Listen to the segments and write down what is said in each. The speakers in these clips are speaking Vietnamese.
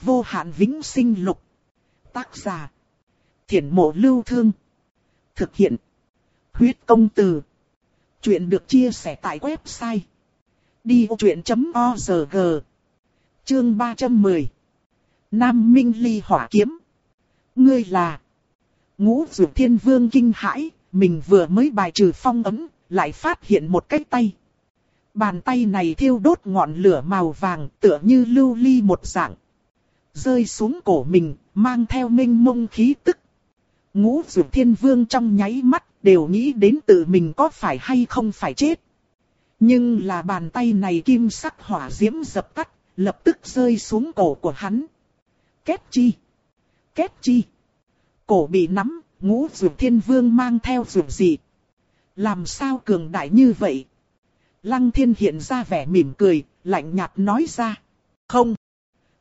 vô hạn vĩnh sinh lục. Tác giả. Thiển mộ lưu thương. Thực hiện. Huyết công từ. Chuyện được chia sẻ tại website. Đi vô chuyện.org Chương 310 Nam Minh Ly Hỏa Kiếm Ngươi là Ngũ Dược Thiên Vương kinh hãi, mình vừa mới bài trừ phong ấm, lại phát hiện một cái tay. Bàn tay này thiêu đốt ngọn lửa màu vàng tựa như lưu ly một dạng. Rơi xuống cổ mình, mang theo minh mông khí tức. Ngũ Dược Thiên Vương trong nháy mắt đều nghĩ đến tự mình có phải hay không phải chết. Nhưng là bàn tay này kim sắc hỏa diễm dập tắt, lập tức rơi xuống cổ của hắn. Kết chi? Kết chi? Cổ bị nắm, ngũ dược thiên vương mang theo dược gì? Làm sao cường đại như vậy? Lăng thiên hiện ra vẻ mỉm cười, lạnh nhạt nói ra. Không,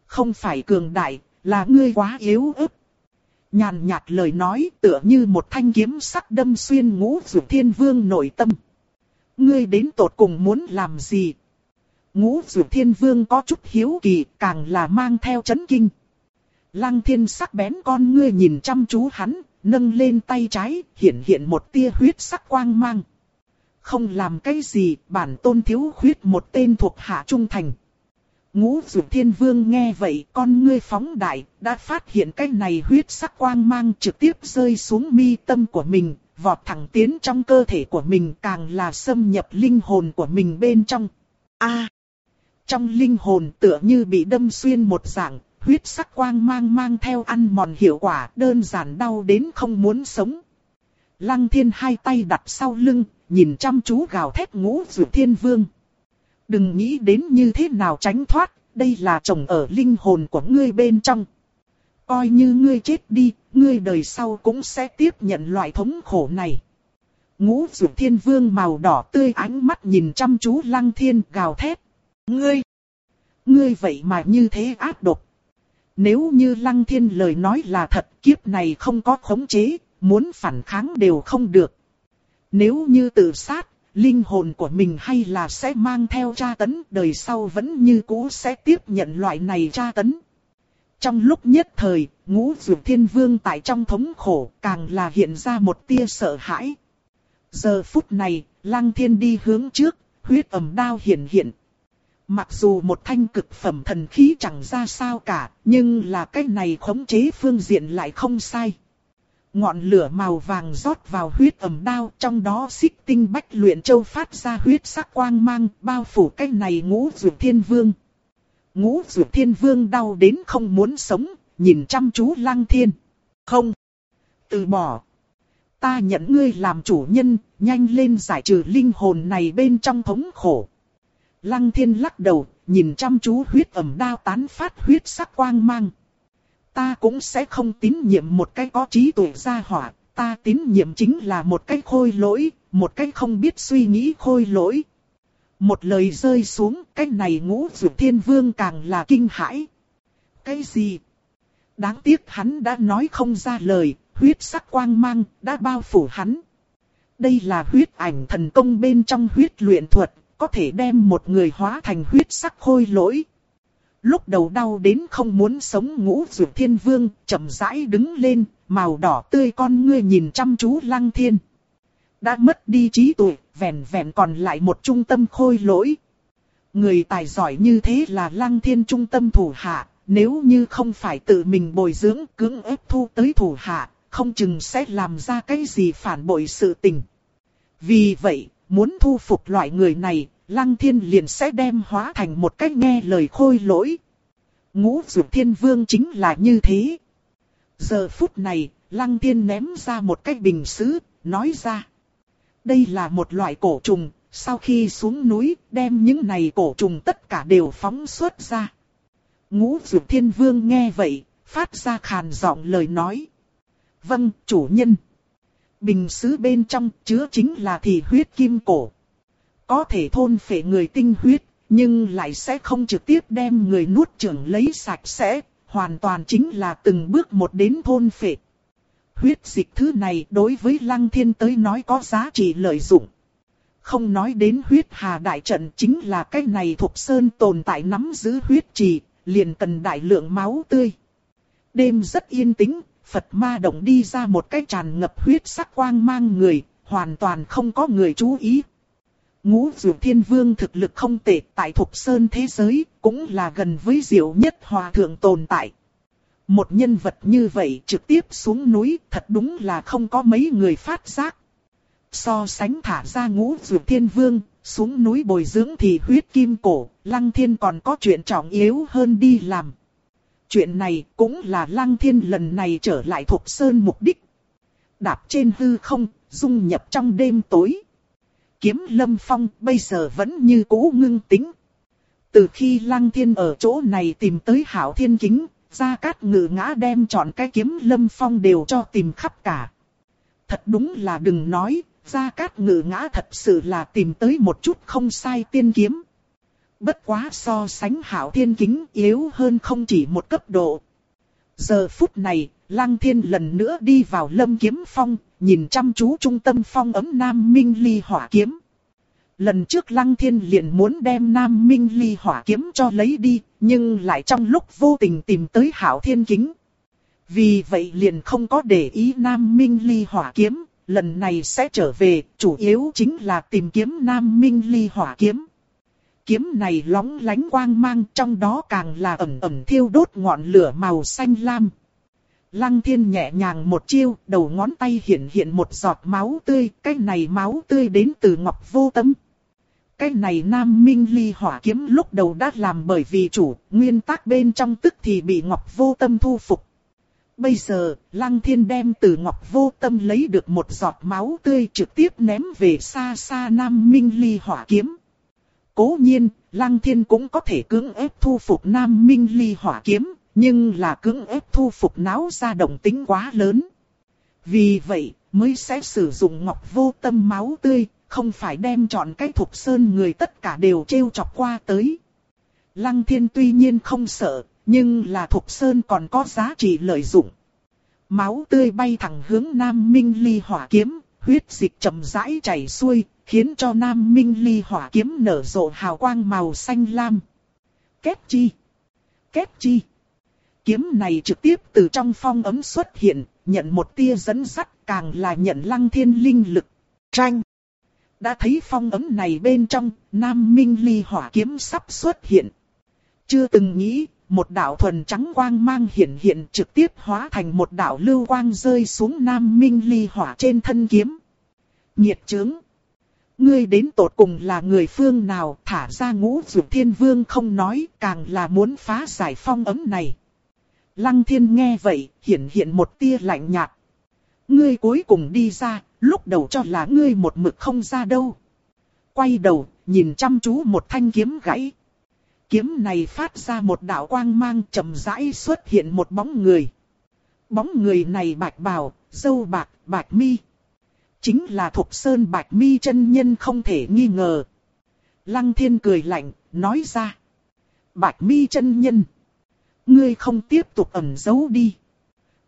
không phải cường đại, là ngươi quá yếu ớt. Nhàn nhạt lời nói tựa như một thanh kiếm sắc đâm xuyên ngũ dược thiên vương nội tâm. Ngươi đến tột cùng muốn làm gì? Ngũ dược thiên vương có chút hiếu kỳ, càng là mang theo chấn kinh. Lăng thiên sắc bén con ngươi nhìn chăm chú hắn, nâng lên tay trái, hiện hiện một tia huyết sắc quang mang. Không làm cái gì, bản tôn thiếu khuyết một tên thuộc hạ trung thành. Ngũ dược thiên vương nghe vậy, con ngươi phóng đại, đã phát hiện cái này huyết sắc quang mang trực tiếp rơi xuống mi tâm của mình, vọt thẳng tiến trong cơ thể của mình càng là xâm nhập linh hồn của mình bên trong. A, à, trong linh hồn tựa như bị đâm xuyên một dạng, huyết sắc quang mang mang theo ăn mòn hiệu quả đơn giản đau đến không muốn sống. Lăng thiên hai tay đặt sau lưng, nhìn chăm chú gào thét ngũ dược thiên vương. Đừng nghĩ đến như thế nào tránh thoát, đây là chồng ở linh hồn của ngươi bên trong. Coi như ngươi chết đi, ngươi đời sau cũng sẽ tiếp nhận loại thống khổ này. Ngũ dược thiên vương màu đỏ tươi ánh mắt nhìn chăm chú lăng thiên gào thét. Ngươi! Ngươi vậy mà như thế ác độc. Nếu như lăng thiên lời nói là thật kiếp này không có khống chế, muốn phản kháng đều không được. Nếu như tự sát, linh hồn của mình hay là sẽ mang theo tra tấn đời sau vẫn như cũ sẽ tiếp nhận loại này tra tấn. Trong lúc nhất thời, ngũ dược thiên vương tại trong thống khổ càng là hiện ra một tia sợ hãi. Giờ phút này, lăng thiên đi hướng trước, huyết ẩm đao hiện hiện. Mặc dù một thanh cực phẩm thần khí chẳng ra sao cả, nhưng là cái này khống chế phương diện lại không sai. Ngọn lửa màu vàng rót vào huyết ẩm đao, trong đó xích tinh bách luyện châu phát ra huyết sắc quang mang, bao phủ cái này ngũ dược thiên vương. Ngũ dược thiên vương đau đến không muốn sống, nhìn chăm chú lăng thiên. Không. Từ bỏ. Ta nhận ngươi làm chủ nhân, nhanh lên giải trừ linh hồn này bên trong thống khổ. Lăng thiên lắc đầu, nhìn chăm chú huyết ẩm đao tán phát huyết sắc quang mang. Ta cũng sẽ không tín nhiệm một cái có trí tuệ gia hỏa, ta tín nhiệm chính là một cái khôi lỗi, một cái không biết suy nghĩ khôi lỗi. Một lời rơi xuống, cái này ngũ dược thiên vương càng là kinh hãi. Cái gì? Đáng tiếc hắn đã nói không ra lời, huyết sắc quang mang đã bao phủ hắn. Đây là huyết ảnh thần công bên trong huyết luyện thuật, có thể đem một người hóa thành huyết sắc khôi lỗi. Lúc đầu đau đến không muốn sống ngũ dược thiên vương, chậm rãi đứng lên, màu đỏ tươi con ngươi nhìn chăm chú lăng thiên. Đã mất đi trí tuệ, vẹn vẹn còn lại một trung tâm khôi lỗi. Người tài giỏi như thế là lăng thiên trung tâm thủ hạ, nếu như không phải tự mình bồi dưỡng cưỡng ép thu tới thủ hạ, không chừng sẽ làm ra cái gì phản bội sự tình. Vì vậy, muốn thu phục loại người này, Lăng Thiên liền sẽ đem hóa thành một cách nghe lời khôi lỗi. Ngũ Dược Thiên Vương chính là như thế. Giờ phút này, Lăng Thiên ném ra một cái bình sứ, nói ra. Đây là một loại cổ trùng, sau khi xuống núi, đem những này cổ trùng tất cả đều phóng xuất ra. Ngũ Dược Thiên Vương nghe vậy, phát ra khàn giọng lời nói. Vâng, chủ nhân. Bình sứ bên trong chứa chính là thị huyết kim cổ. Có thể thôn phệ người tinh huyết, nhưng lại sẽ không trực tiếp đem người nuốt trưởng lấy sạch sẽ, hoàn toàn chính là từng bước một đến thôn phệ. Huyết dịch thứ này đối với Lăng Thiên tới nói có giá trị lợi dụng. Không nói đến huyết hà đại trận chính là cái này thuộc sơn tồn tại nắm giữ huyết trì, liền cần đại lượng máu tươi. Đêm rất yên tĩnh, Phật ma động đi ra một cái tràn ngập huyết sắc quang mang người, hoàn toàn không có người chú ý. Ngũ Dược Thiên Vương thực lực không tệ tại Thục Sơn thế giới, cũng là gần với diệu nhất hòa thượng tồn tại. Một nhân vật như vậy trực tiếp xuống núi thật đúng là không có mấy người phát giác. So sánh thả ra ngũ Dược Thiên Vương, xuống núi bồi dưỡng thì huyết kim cổ, Lăng Thiên còn có chuyện trọng yếu hơn đi làm. Chuyện này cũng là Lăng Thiên lần này trở lại Thục Sơn mục đích. Đạp trên hư không, dung nhập trong đêm tối. Kiếm lâm phong bây giờ vẫn như cũ ngưng tính. Từ khi Lăng Thiên ở chỗ này tìm tới Hảo Thiên Kính, Gia Cát Ngự ngã đem chọn cái kiếm lâm phong đều cho tìm khắp cả. Thật đúng là đừng nói, Gia Cát Ngự ngã thật sự là tìm tới một chút không sai tiên kiếm. Bất quá so sánh Hảo Thiên Kính yếu hơn không chỉ một cấp độ. Giờ phút này, Lăng Thiên lần nữa đi vào lâm kiếm phong, nhìn chăm chú trung tâm phong ấm Nam Minh Ly hỏa kiếm. Lần trước Lăng Thiên liền muốn đem Nam Minh Ly hỏa kiếm cho lấy đi, nhưng lại trong lúc vô tình tìm tới Hảo Thiên Kính. Vì vậy liền không có để ý Nam Minh Ly hỏa kiếm, lần này sẽ trở về, chủ yếu chính là tìm kiếm Nam Minh Ly hỏa kiếm. Kiếm này lóng lánh quang mang trong đó càng là ẩm ẩm thiêu đốt ngọn lửa màu xanh lam. Lăng thiên nhẹ nhàng một chiêu, đầu ngón tay hiện hiện một giọt máu tươi, cái này máu tươi đến từ ngọc vô tâm. Cái này nam minh ly hỏa kiếm lúc đầu đã làm bởi vì chủ, nguyên tắc bên trong tức thì bị ngọc vô tâm thu phục. Bây giờ, lăng thiên đem từ ngọc vô tâm lấy được một giọt máu tươi trực tiếp ném về xa xa nam minh ly hỏa kiếm. Cố nhiên, lăng thiên cũng có thể cưỡng ép thu phục nam minh ly hỏa kiếm, nhưng là cưỡng ép thu phục náo ra động tính quá lớn. Vì vậy, mới sẽ sử dụng ngọc vô tâm máu tươi, không phải đem chọn cái thục sơn người tất cả đều trêu chọc qua tới. Lăng thiên tuy nhiên không sợ, nhưng là thục sơn còn có giá trị lợi dụng. Máu tươi bay thẳng hướng Nam Minh Ly hỏa kiếm, huyết dịch chậm rãi chảy xuôi, khiến cho Nam Minh Ly hỏa kiếm nở rộ hào quang màu xanh lam. Kết chi? Kết chi? Kiếm này trực tiếp từ trong phong ấm xuất hiện, nhận một tia dẫn sắt càng là nhận lăng thiên linh lực. Tranh! Đã thấy phong ấm này bên trong, Nam Minh Ly hỏa kiếm sắp xuất hiện. Chưa từng nghĩ, một đạo thuần trắng quang mang hiện hiện trực tiếp hóa thành một đạo lưu quang rơi xuống Nam Minh Ly hỏa trên thân kiếm. Nhiệt trướng! Ngươi đến tột cùng là người phương nào thả ra ngũ dược thiên vương không nói càng là muốn phá giải phong ấm này. Lăng thiên nghe vậy, hiện hiện một tia lạnh nhạt. Ngươi cuối cùng đi ra, lúc đầu cho là ngươi một mực không ra đâu. Quay đầu, nhìn chăm chú một thanh kiếm gãy. Kiếm này phát ra một đạo quang mang chậm rãi xuất hiện một bóng người. Bóng người này bạch bào, dâu bạc, bạch mi. Chính là Thục Sơn bạch mi chân nhân không thể nghi ngờ. Lăng thiên cười lạnh, nói ra. Bạch mi chân nhân ngươi không tiếp tục ẩn giấu đi.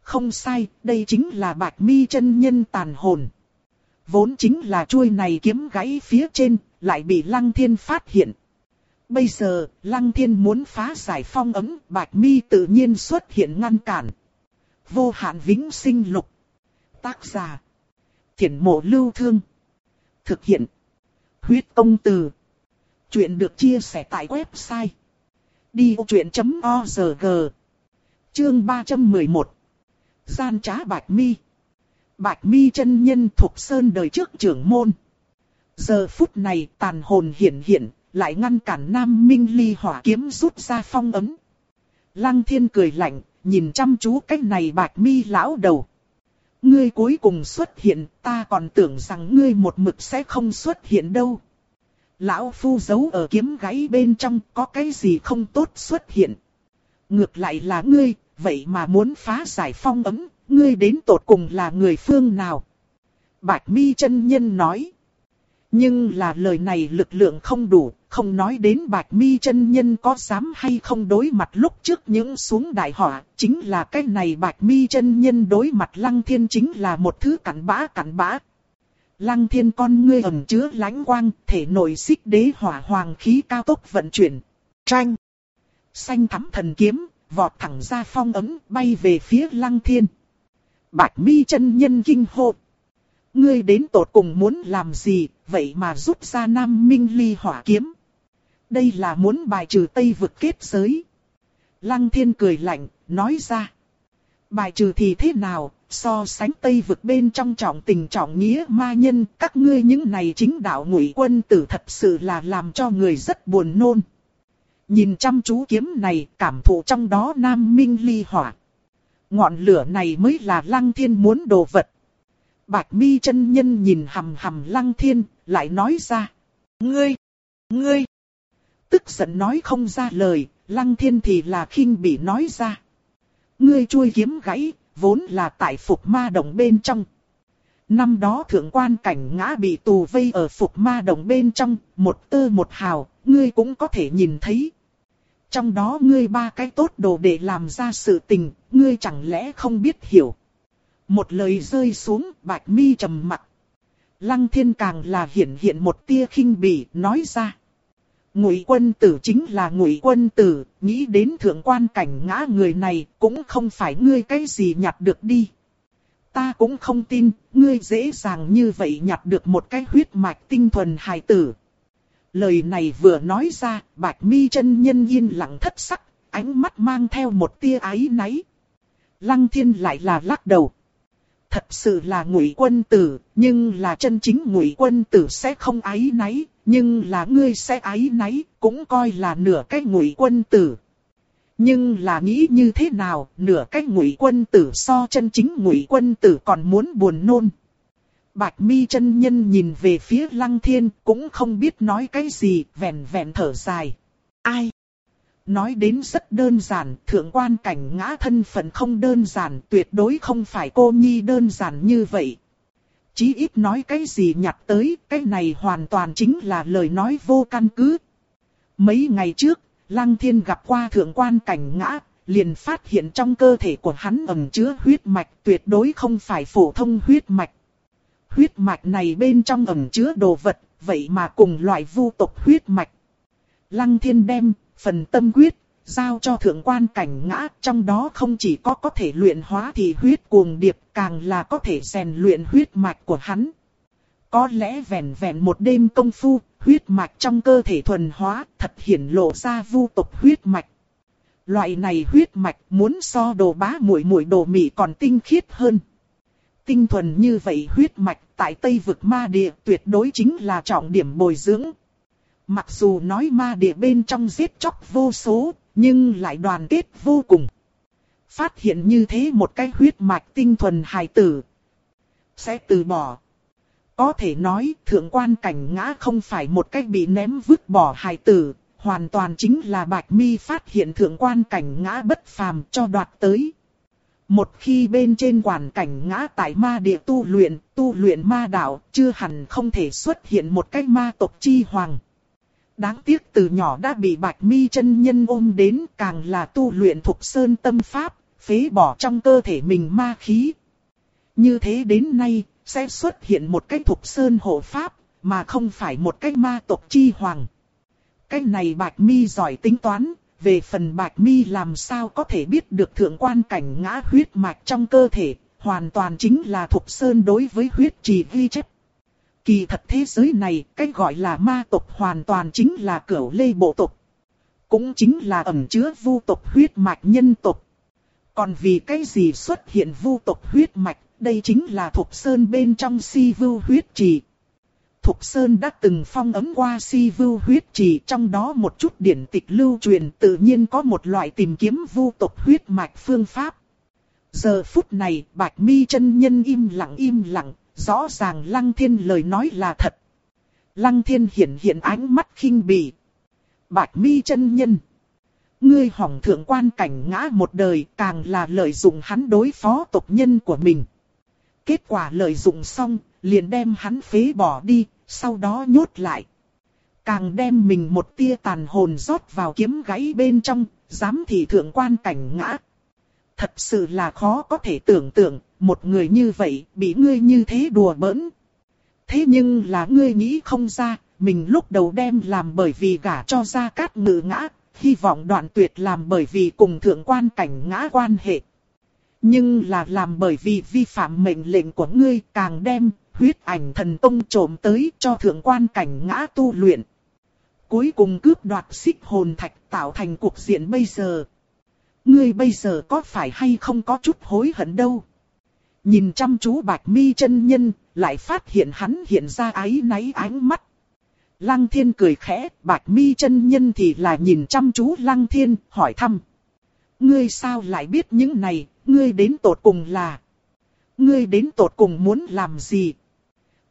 Không sai, đây chính là bạch mi chân nhân tàn hồn. Vốn chính là chuôi này kiếm gãy phía trên, lại bị lăng thiên phát hiện. Bây giờ, lăng thiên muốn phá giải phong ấm, bạch mi tự nhiên xuất hiện ngăn cản. Vô hạn vĩnh sinh lục. Tác giả. Thiển mộ lưu thương. Thực hiện. Huyết công từ. Chuyện được chia sẻ tại website Đi vô chuyện.org Chương 311 Gian trá Bạch Mi Bạch Mi chân nhân thuộc sơn đời trước trưởng môn. Giờ phút này tàn hồn hiện hiện, lại ngăn cản Nam Minh Ly hỏa kiếm rút ra phong ấm. Lăng thiên cười lạnh, nhìn chăm chú cái này Bạch Mi lão đầu. Ngươi cuối cùng xuất hiện, ta còn tưởng rằng ngươi một mực sẽ không xuất hiện đâu. Lão phu giấu ở kiếm gáy bên trong có cái gì không tốt xuất hiện. Ngược lại là ngươi, vậy mà muốn phá giải phong ấm, ngươi đến tột cùng là người phương nào? Bạch mi chân nhân nói. Nhưng là lời này lực lượng không đủ, không nói đến bạch mi chân nhân có dám hay không đối mặt lúc trước những xuống đại họa, chính là cái này bạch mi chân nhân đối mặt lăng thiên chính là một thứ cặn bã cặn bã, Lăng thiên con ngươi ẩn chứa lãnh quang, thể nội xích đế hỏa hoàng khí cao tốc vận chuyển. Tranh. Xanh thắm thần kiếm, vọt thẳng ra phong ấm, bay về phía lăng thiên. Bạch mi chân nhân kinh hộ. Ngươi đến tột cùng muốn làm gì, vậy mà rút ra nam minh ly hỏa kiếm. Đây là muốn bài trừ Tây vực kết giới. Lăng thiên cười lạnh, nói ra. Bài trừ thì thế nào, so sánh Tây vực bên trong trọng tình trọng nghĩa ma nhân, các ngươi những này chính đạo ngụy quân tử thật sự là làm cho người rất buồn nôn. Nhìn chăm chú kiếm này, cảm thụ trong đó nam minh ly hỏa. Ngọn lửa này mới là lăng thiên muốn đồ vật. Bạch mi chân nhân nhìn hầm hầm lăng thiên, lại nói ra. Ngươi! Ngươi! Tức giận nói không ra lời, lăng thiên thì là khinh bị nói ra. Ngươi chui kiếm gãy, vốn là tại phục ma đồng bên trong. Năm đó thượng quan cảnh ngã bị tù vây ở phục ma đồng bên trong, một tơ một hào, ngươi cũng có thể nhìn thấy. Trong đó ngươi ba cái tốt đồ để làm ra sự tình, ngươi chẳng lẽ không biết hiểu. Một lời rơi xuống, bạch mi trầm mặt. Lăng thiên càng là hiện hiện một tia khinh bỉ, nói ra. Ngụy quân tử chính là ngụy quân tử, nghĩ đến thượng quan cảnh ngã người này cũng không phải ngươi cái gì nhặt được đi. Ta cũng không tin, ngươi dễ dàng như vậy nhặt được một cái huyết mạch tinh thuần hài tử. Lời này vừa nói ra, bạch mi chân nhân yên lặng thất sắc, ánh mắt mang theo một tia ái náy. Lăng thiên lại là lắc đầu. Thật sự là ngụy quân tử, nhưng là chân chính ngụy quân tử sẽ không ái náy, nhưng là ngươi sẽ ái náy, cũng coi là nửa cái ngụy quân tử. Nhưng là nghĩ như thế nào, nửa cái ngụy quân tử so chân chính ngụy quân tử còn muốn buồn nôn. Bạch mi chân nhân nhìn về phía lăng thiên, cũng không biết nói cái gì, vẹn vẹn thở dài. Ai? Nói đến rất đơn giản, thượng quan cảnh ngã thân phận không đơn giản, tuyệt đối không phải cô nhi đơn giản như vậy. Chí ít nói cái gì nhặt tới, cái này hoàn toàn chính là lời nói vô căn cứ. Mấy ngày trước, Lăng Thiên gặp qua thượng quan cảnh ngã, liền phát hiện trong cơ thể của hắn ẩn chứa huyết mạch tuyệt đối không phải phổ thông huyết mạch. Huyết mạch này bên trong ẩn chứa đồ vật, vậy mà cùng loại vu tộc huyết mạch. Lăng Thiên đem phần tâm quyết giao cho thượng quan cảnh ngã, trong đó không chỉ có có thể luyện hóa thì huyết cuồng điệp, càng là có thể rèn luyện huyết mạch của hắn. Có lẽ vẹn vẹn một đêm công phu, huyết mạch trong cơ thể thuần hóa, thật hiển lộ ra vu tộc huyết mạch. Loại này huyết mạch muốn so đồ bá muội muội đồ mị còn tinh khiết hơn. Tinh thuần như vậy huyết mạch tại Tây vực ma địa tuyệt đối chính là trọng điểm bồi dưỡng. Mặc dù nói ma địa bên trong giết chóc vô số, nhưng lại đoàn kết vô cùng. Phát hiện như thế một cái huyết mạch tinh thuần hài tử. Sẽ từ bỏ. Có thể nói thượng quan cảnh ngã không phải một cách bị ném vứt bỏ hài tử. Hoàn toàn chính là bạch mi phát hiện thượng quan cảnh ngã bất phàm cho đoạt tới. Một khi bên trên quản cảnh ngã tại ma địa tu luyện, tu luyện ma đạo, chưa hẳn không thể xuất hiện một cách ma tộc chi hoàng. Đáng tiếc từ nhỏ đã bị bạch mi chân nhân ôm đến càng là tu luyện thuộc sơn tâm pháp, phế bỏ trong cơ thể mình ma khí. Như thế đến nay, sẽ xuất hiện một cái thuộc sơn hộ pháp, mà không phải một cái ma tộc chi hoàng. Cái này bạch mi giỏi tính toán, về phần bạch mi làm sao có thể biết được thượng quan cảnh ngã huyết mạch trong cơ thể, hoàn toàn chính là thuộc sơn đối với huyết trì ghi chép. Kỳ thật thế giới này, cái gọi là ma tộc hoàn toàn chính là cửu lê bộ tộc. Cũng chính là ẩn chứa vu tộc huyết mạch nhân tộc. Còn vì cái gì xuất hiện vu tộc huyết mạch, đây chính là thuộc sơn bên trong si vưu huyết trì. Thục Sơn đã từng phong ấm qua si vưu huyết trì trong đó một chút điển tịch lưu truyền tự nhiên có một loại tìm kiếm vu tộc huyết mạch phương pháp. Giờ phút này Bạch Mi chân nhân im lặng im lặng, rõ ràng Lăng Thiên lời nói là thật. Lăng Thiên hiện hiện ánh mắt khinh bỉ. Bạch Mi chân nhân. Ngươi hỏng thượng quan cảnh ngã một đời càng là lợi dụng hắn đối phó tộc nhân của mình. Kết quả lợi dụng xong, liền đem hắn phế bỏ đi, sau đó nhốt lại. Càng đem mình một tia tàn hồn rót vào kiếm gãy bên trong, dám thì thượng quan cảnh ngã. Thật sự là khó có thể tưởng tượng, một người như vậy bị ngươi như thế đùa bỡn. Thế nhưng là ngươi nghĩ không ra, mình lúc đầu đem làm bởi vì gả cho gia cát ngự ngã, hy vọng đoạn tuyệt làm bởi vì cùng thượng quan cảnh ngã quan hệ. Nhưng là làm bởi vì vi phạm mệnh lệnh của ngươi càng đem huyết ảnh thần tông trộm tới cho thượng quan cảnh ngã tu luyện. Cuối cùng cướp đoạt xích hồn thạch tạo thành cuộc diện bây giờ. Ngươi bây giờ có phải hay không có chút hối hận đâu. Nhìn chăm chú bạch mi chân nhân, lại phát hiện hắn hiện ra ái náy ánh mắt. Lăng thiên cười khẽ, bạch mi chân nhân thì là nhìn chăm chú lăng thiên, hỏi thăm. Ngươi sao lại biết những này, ngươi đến tột cùng là... Ngươi đến tột cùng muốn làm gì?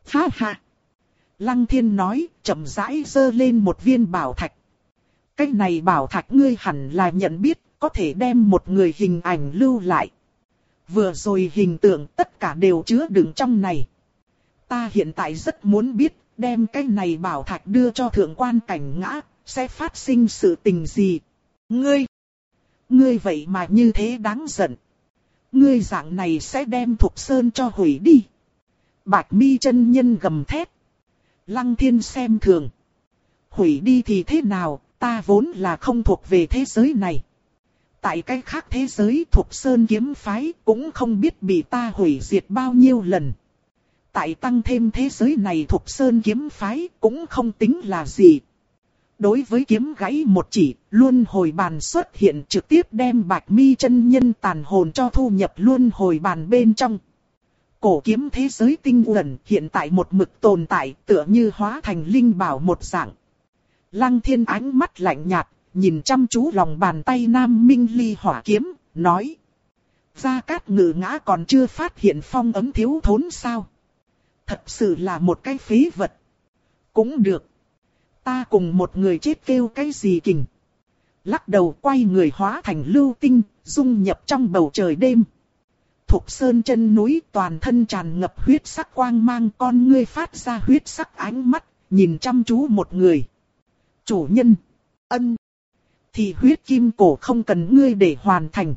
Ha ha! Lăng thiên nói, chậm rãi dơ lên một viên bảo thạch. Cái này bảo thạch ngươi hẳn là nhận biết, có thể đem một người hình ảnh lưu lại. Vừa rồi hình tượng tất cả đều chứa đựng trong này. Ta hiện tại rất muốn biết, đem cái này bảo thạch đưa cho thượng quan cảnh ngã, sẽ phát sinh sự tình gì. Ngươi! Ngươi vậy mà như thế đáng giận. Ngươi dạng này sẽ đem Thục Sơn cho hủy đi. Bạch mi chân nhân gầm thét. Lăng thiên xem thường. Hủy đi thì thế nào, ta vốn là không thuộc về thế giới này. Tại cái khác thế giới thuộc sơn kiếm phái cũng không biết bị ta hủy diệt bao nhiêu lần. Tại tăng thêm thế giới này thuộc sơn kiếm phái cũng không tính là gì. Đối với kiếm gãy một chỉ, luôn hồi bàn xuất hiện trực tiếp đem bạch mi chân nhân tàn hồn cho thu nhập luôn hồi bàn bên trong. Cổ kiếm thế giới tinh uẩn hiện tại một mực tồn tại tựa như hóa thành linh bảo một dạng. Lăng thiên ánh mắt lạnh nhạt, nhìn chăm chú lòng bàn tay nam minh ly hỏa kiếm, nói. Gia Cát ngự ngã còn chưa phát hiện phong ấm thiếu thốn sao. Thật sự là một cái phí vật. Cũng được. Ta cùng một người chết kêu cái gì kình. Lắc đầu quay người hóa thành lưu tinh, dung nhập trong bầu trời đêm. Thục sơn chân núi toàn thân tràn ngập huyết sắc quang mang con ngươi phát ra huyết sắc ánh mắt, nhìn chăm chú một người. Chủ nhân, ân, thì huyết kim cổ không cần ngươi để hoàn thành.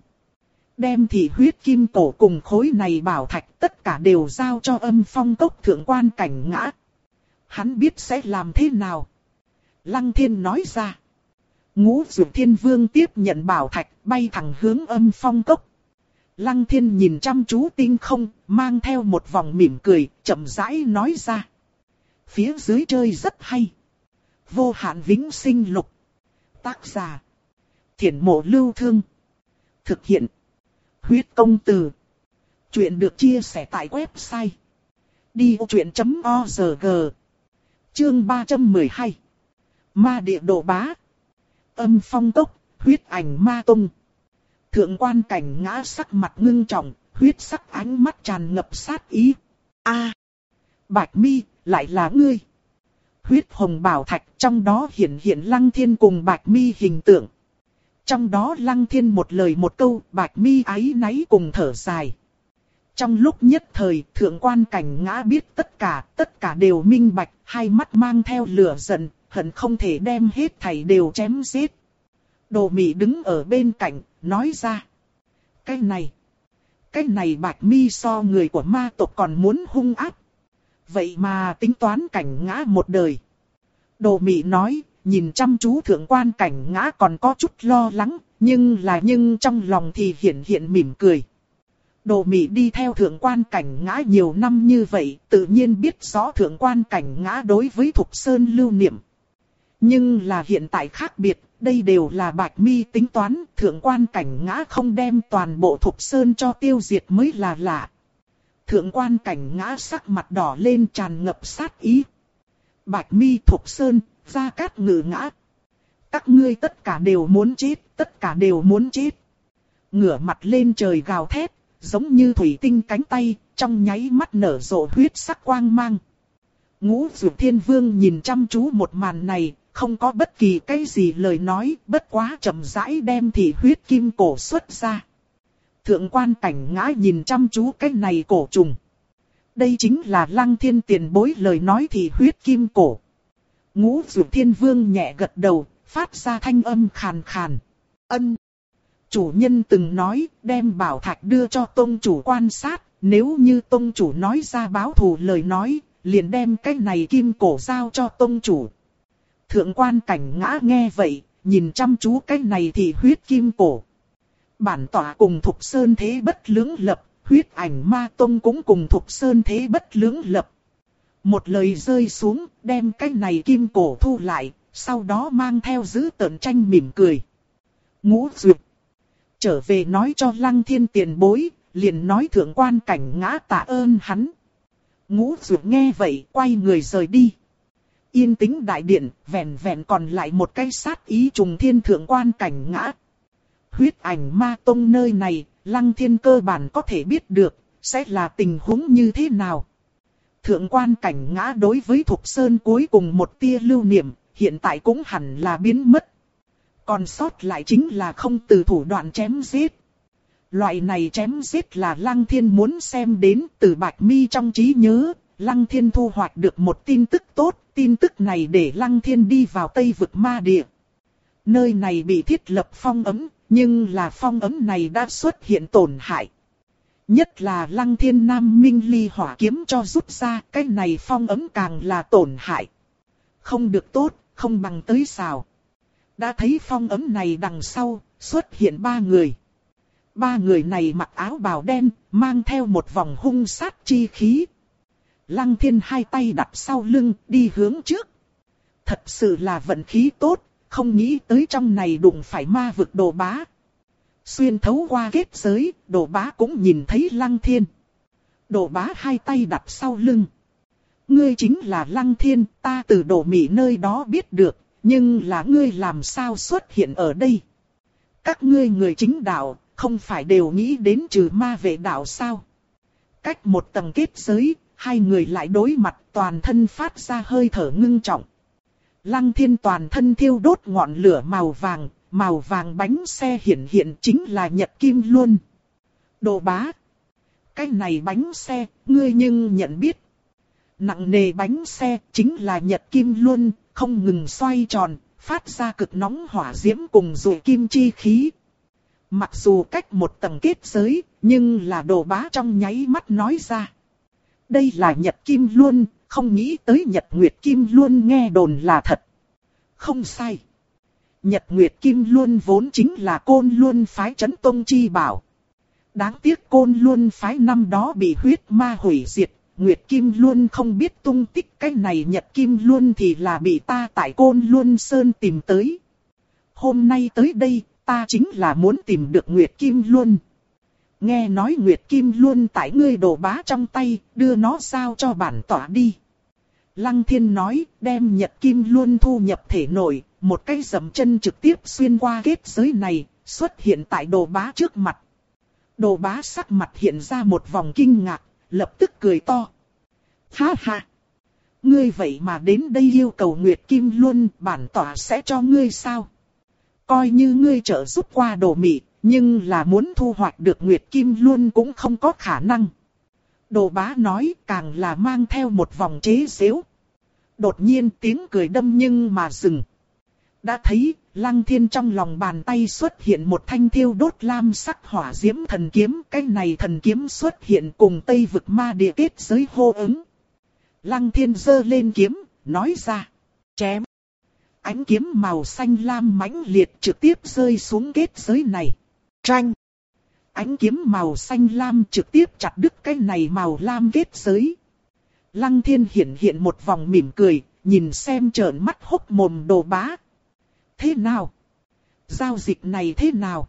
Đem thì huyết kim cổ cùng khối này bảo thạch tất cả đều giao cho âm phong tốc thượng quan cảnh ngã. Hắn biết sẽ làm thế nào. Lăng thiên nói ra. Ngũ dược thiên vương tiếp nhận bảo thạch bay thẳng hướng âm phong cốc. Lăng thiên nhìn chăm chú tinh không, mang theo một vòng mỉm cười, chậm rãi nói ra. Phía dưới chơi rất hay. Vô hạn vĩnh sinh lục. Tác giả. Thiển mộ lưu thương. Thực hiện. Huyết công từ. Chuyện được chia sẻ tại website. Đi vô chuyện.org Chương 312 Ma địa độ bá Âm phong tốc, huyết ảnh ma tung Thượng quan cảnh ngã sắc mặt ngưng trọng, huyết sắc ánh mắt tràn ngập sát ý. A, Bạch Mi, lại là ngươi. Huyết hồng bảo thạch trong đó hiện hiện lăng thiên cùng Bạch Mi hình tượng. Trong đó lăng thiên một lời một câu, Bạch Mi ái náy cùng thở dài. Trong lúc nhất thời, thượng quan cảnh ngã biết tất cả, tất cả đều minh bạch, hai mắt mang theo lửa giận, hận không thể đem hết thảy đều chém giết. Đồ mị đứng ở bên cạnh, nói ra. Cái này, cái này bạch mi so người của ma tộc còn muốn hung ác. Vậy mà tính toán cảnh ngã một đời. Đồ mị nói, nhìn chăm chú thượng quan cảnh ngã còn có chút lo lắng, nhưng là nhưng trong lòng thì hiện hiện mỉm cười. Đồ mị đi theo thượng quan cảnh ngã nhiều năm như vậy, tự nhiên biết rõ thượng quan cảnh ngã đối với Thục Sơn lưu niệm. Nhưng là hiện tại khác biệt, đây đều là bạch mi tính toán, thượng quan cảnh ngã không đem toàn bộ thục sơn cho tiêu diệt mới là lạ. Thượng quan cảnh ngã sắc mặt đỏ lên tràn ngập sát ý. Bạch mi thục sơn, ra cát ngự ngã. Các ngươi tất cả đều muốn chết, tất cả đều muốn chết. Ngửa mặt lên trời gào thét, giống như thủy tinh cánh tay, trong nháy mắt nở rộ huyết sắc quang mang. Ngũ Dược Thiên Vương nhìn chăm chú một màn này, không có bất kỳ cái gì lời nói, bất quá chậm rãi đem thị huyết kim cổ xuất ra. Thượng quan cảnh ngã nhìn chăm chú cái này cổ trùng. Đây chính là lăng thiên tiền bối lời nói thì huyết kim cổ. Ngũ dụ thiên vương nhẹ gật đầu, phát ra thanh âm khàn khàn. Ân. Chủ nhân từng nói, đem bảo thạch đưa cho tôn chủ quan sát, nếu như tôn chủ nói ra báo thù lời nói, liền đem cái này kim cổ giao cho tôn chủ. Thượng quan cảnh ngã nghe vậy, nhìn chăm chú cái này thì huyết kim cổ. Bản tỏa cùng Thục Sơn thế bất lưỡng lập, huyết ảnh ma tông cũng cùng Thục Sơn thế bất lưỡng lập. Một lời rơi xuống, đem cái này kim cổ thu lại, sau đó mang theo giữ tợn tranh mỉm cười. Ngũ duyệt. Trở về nói cho lăng thiên tiền bối, liền nói thượng quan cảnh ngã tạ ơn hắn. Ngũ duyệt nghe vậy, quay người rời đi. Yên tĩnh đại điện, vẹn vẹn còn lại một cái sát ý trùng thiên thượng quan cảnh ngã. Huyết ảnh ma tông nơi này, lăng thiên cơ bản có thể biết được, sẽ là tình huống như thế nào. Thượng quan cảnh ngã đối với Thục Sơn cuối cùng một tia lưu niệm, hiện tại cũng hẳn là biến mất. Còn sót lại chính là không từ thủ đoạn chém giết. Loại này chém giết là Lăng Thiên muốn xem đến từ Bạch Mi trong trí nhớ, Lăng Thiên thu hoạch được một tin tức tốt, tin tức này để Lăng Thiên đi vào Tây vực ma địa. Nơi này bị thiết lập phong ấm, nhưng là phong ấm này đã xuất hiện tổn hại. Nhất là Lăng Thiên Nam Minh Ly hỏa kiếm cho rút ra, cái này phong ấm càng là tổn hại. Không được tốt, không bằng tới xào. Đã thấy phong ấm này đằng sau, xuất hiện ba người. Ba người này mặc áo bào đen, mang theo một vòng hung sát chi khí. Lăng thiên hai tay đặt sau lưng, đi hướng trước. Thật sự là vận khí tốt, không nghĩ tới trong này đụng phải ma vực đồ bá. Xuyên thấu qua kết giới, đồ bá cũng nhìn thấy lăng thiên. Đồ bá hai tay đặt sau lưng. Ngươi chính là lăng thiên, ta từ đồ mị nơi đó biết được, nhưng là ngươi làm sao xuất hiện ở đây? Các ngươi người chính đạo, không phải đều nghĩ đến trừ ma vệ đạo sao? Cách một tầng kết giới, hai người lại đối mặt toàn thân phát ra hơi thở ngưng trọng. Lăng thiên toàn thân thiêu đốt ngọn lửa màu vàng, màu vàng bánh xe hiện hiện chính là nhật kim luôn. Đồ bá. Cái này bánh xe, ngươi nhưng nhận biết. Nặng nề bánh xe chính là nhật kim luôn, không ngừng xoay tròn, phát ra cực nóng hỏa diễm cùng rùi kim chi khí. Mặc dù cách một tầng kết giới, nhưng là đồ bá trong nháy mắt nói ra. Đây là Nhật Kim luôn không nghĩ tới Nhật Nguyệt Kim Luân nghe đồn là thật. Không sai. Nhật Nguyệt Kim Luân vốn chính là côn luân phái chấn tông chi bảo. Đáng tiếc côn luân phái năm đó bị huyết ma hủy diệt, Nguyệt Kim Luân không biết tung tích cái này Nhật Kim Luân thì là bị ta tại Côn Luân Sơn tìm tới. Hôm nay tới đây, ta chính là muốn tìm được Nguyệt Kim Luân. Nghe nói Nguyệt Kim Luân tại ngươi đồ bá trong tay, đưa nó sao cho bản tỏa đi. Lăng Thiên nói, đem Nhật Kim Luân thu nhập thể nội, một cái dầm chân trực tiếp xuyên qua kết giới này, xuất hiện tại đồ bá trước mặt. Đồ bá sắc mặt hiện ra một vòng kinh ngạc, lập tức cười to. Ha ha! Ngươi vậy mà đến đây yêu cầu Nguyệt Kim Luân bản tỏa sẽ cho ngươi sao? Coi như ngươi trợ giúp qua đồ mị, nhưng là muốn thu hoạch được Nguyệt Kim Luân cũng không có khả năng. Đồ bá nói càng là mang theo một vòng chế xếu. Đột nhiên tiếng cười đâm nhưng mà dừng. Đã thấy, lăng thiên trong lòng bàn tay xuất hiện một thanh thiêu đốt lam sắc hỏa diễm thần kiếm. Cái này thần kiếm xuất hiện cùng tây vực ma địa kết giới hô ứng. Lăng thiên giơ lên kiếm, nói ra. Chém. Ánh kiếm màu xanh lam mãnh liệt trực tiếp rơi xuống kết giới này. Tranh. Ánh kiếm màu xanh lam trực tiếp chặt đứt cái này màu lam kết giới. Lăng thiên hiện hiện một vòng mỉm cười, nhìn xem trợn mắt hốc mồm đồ bá, thế nào? Giao dịch này thế nào?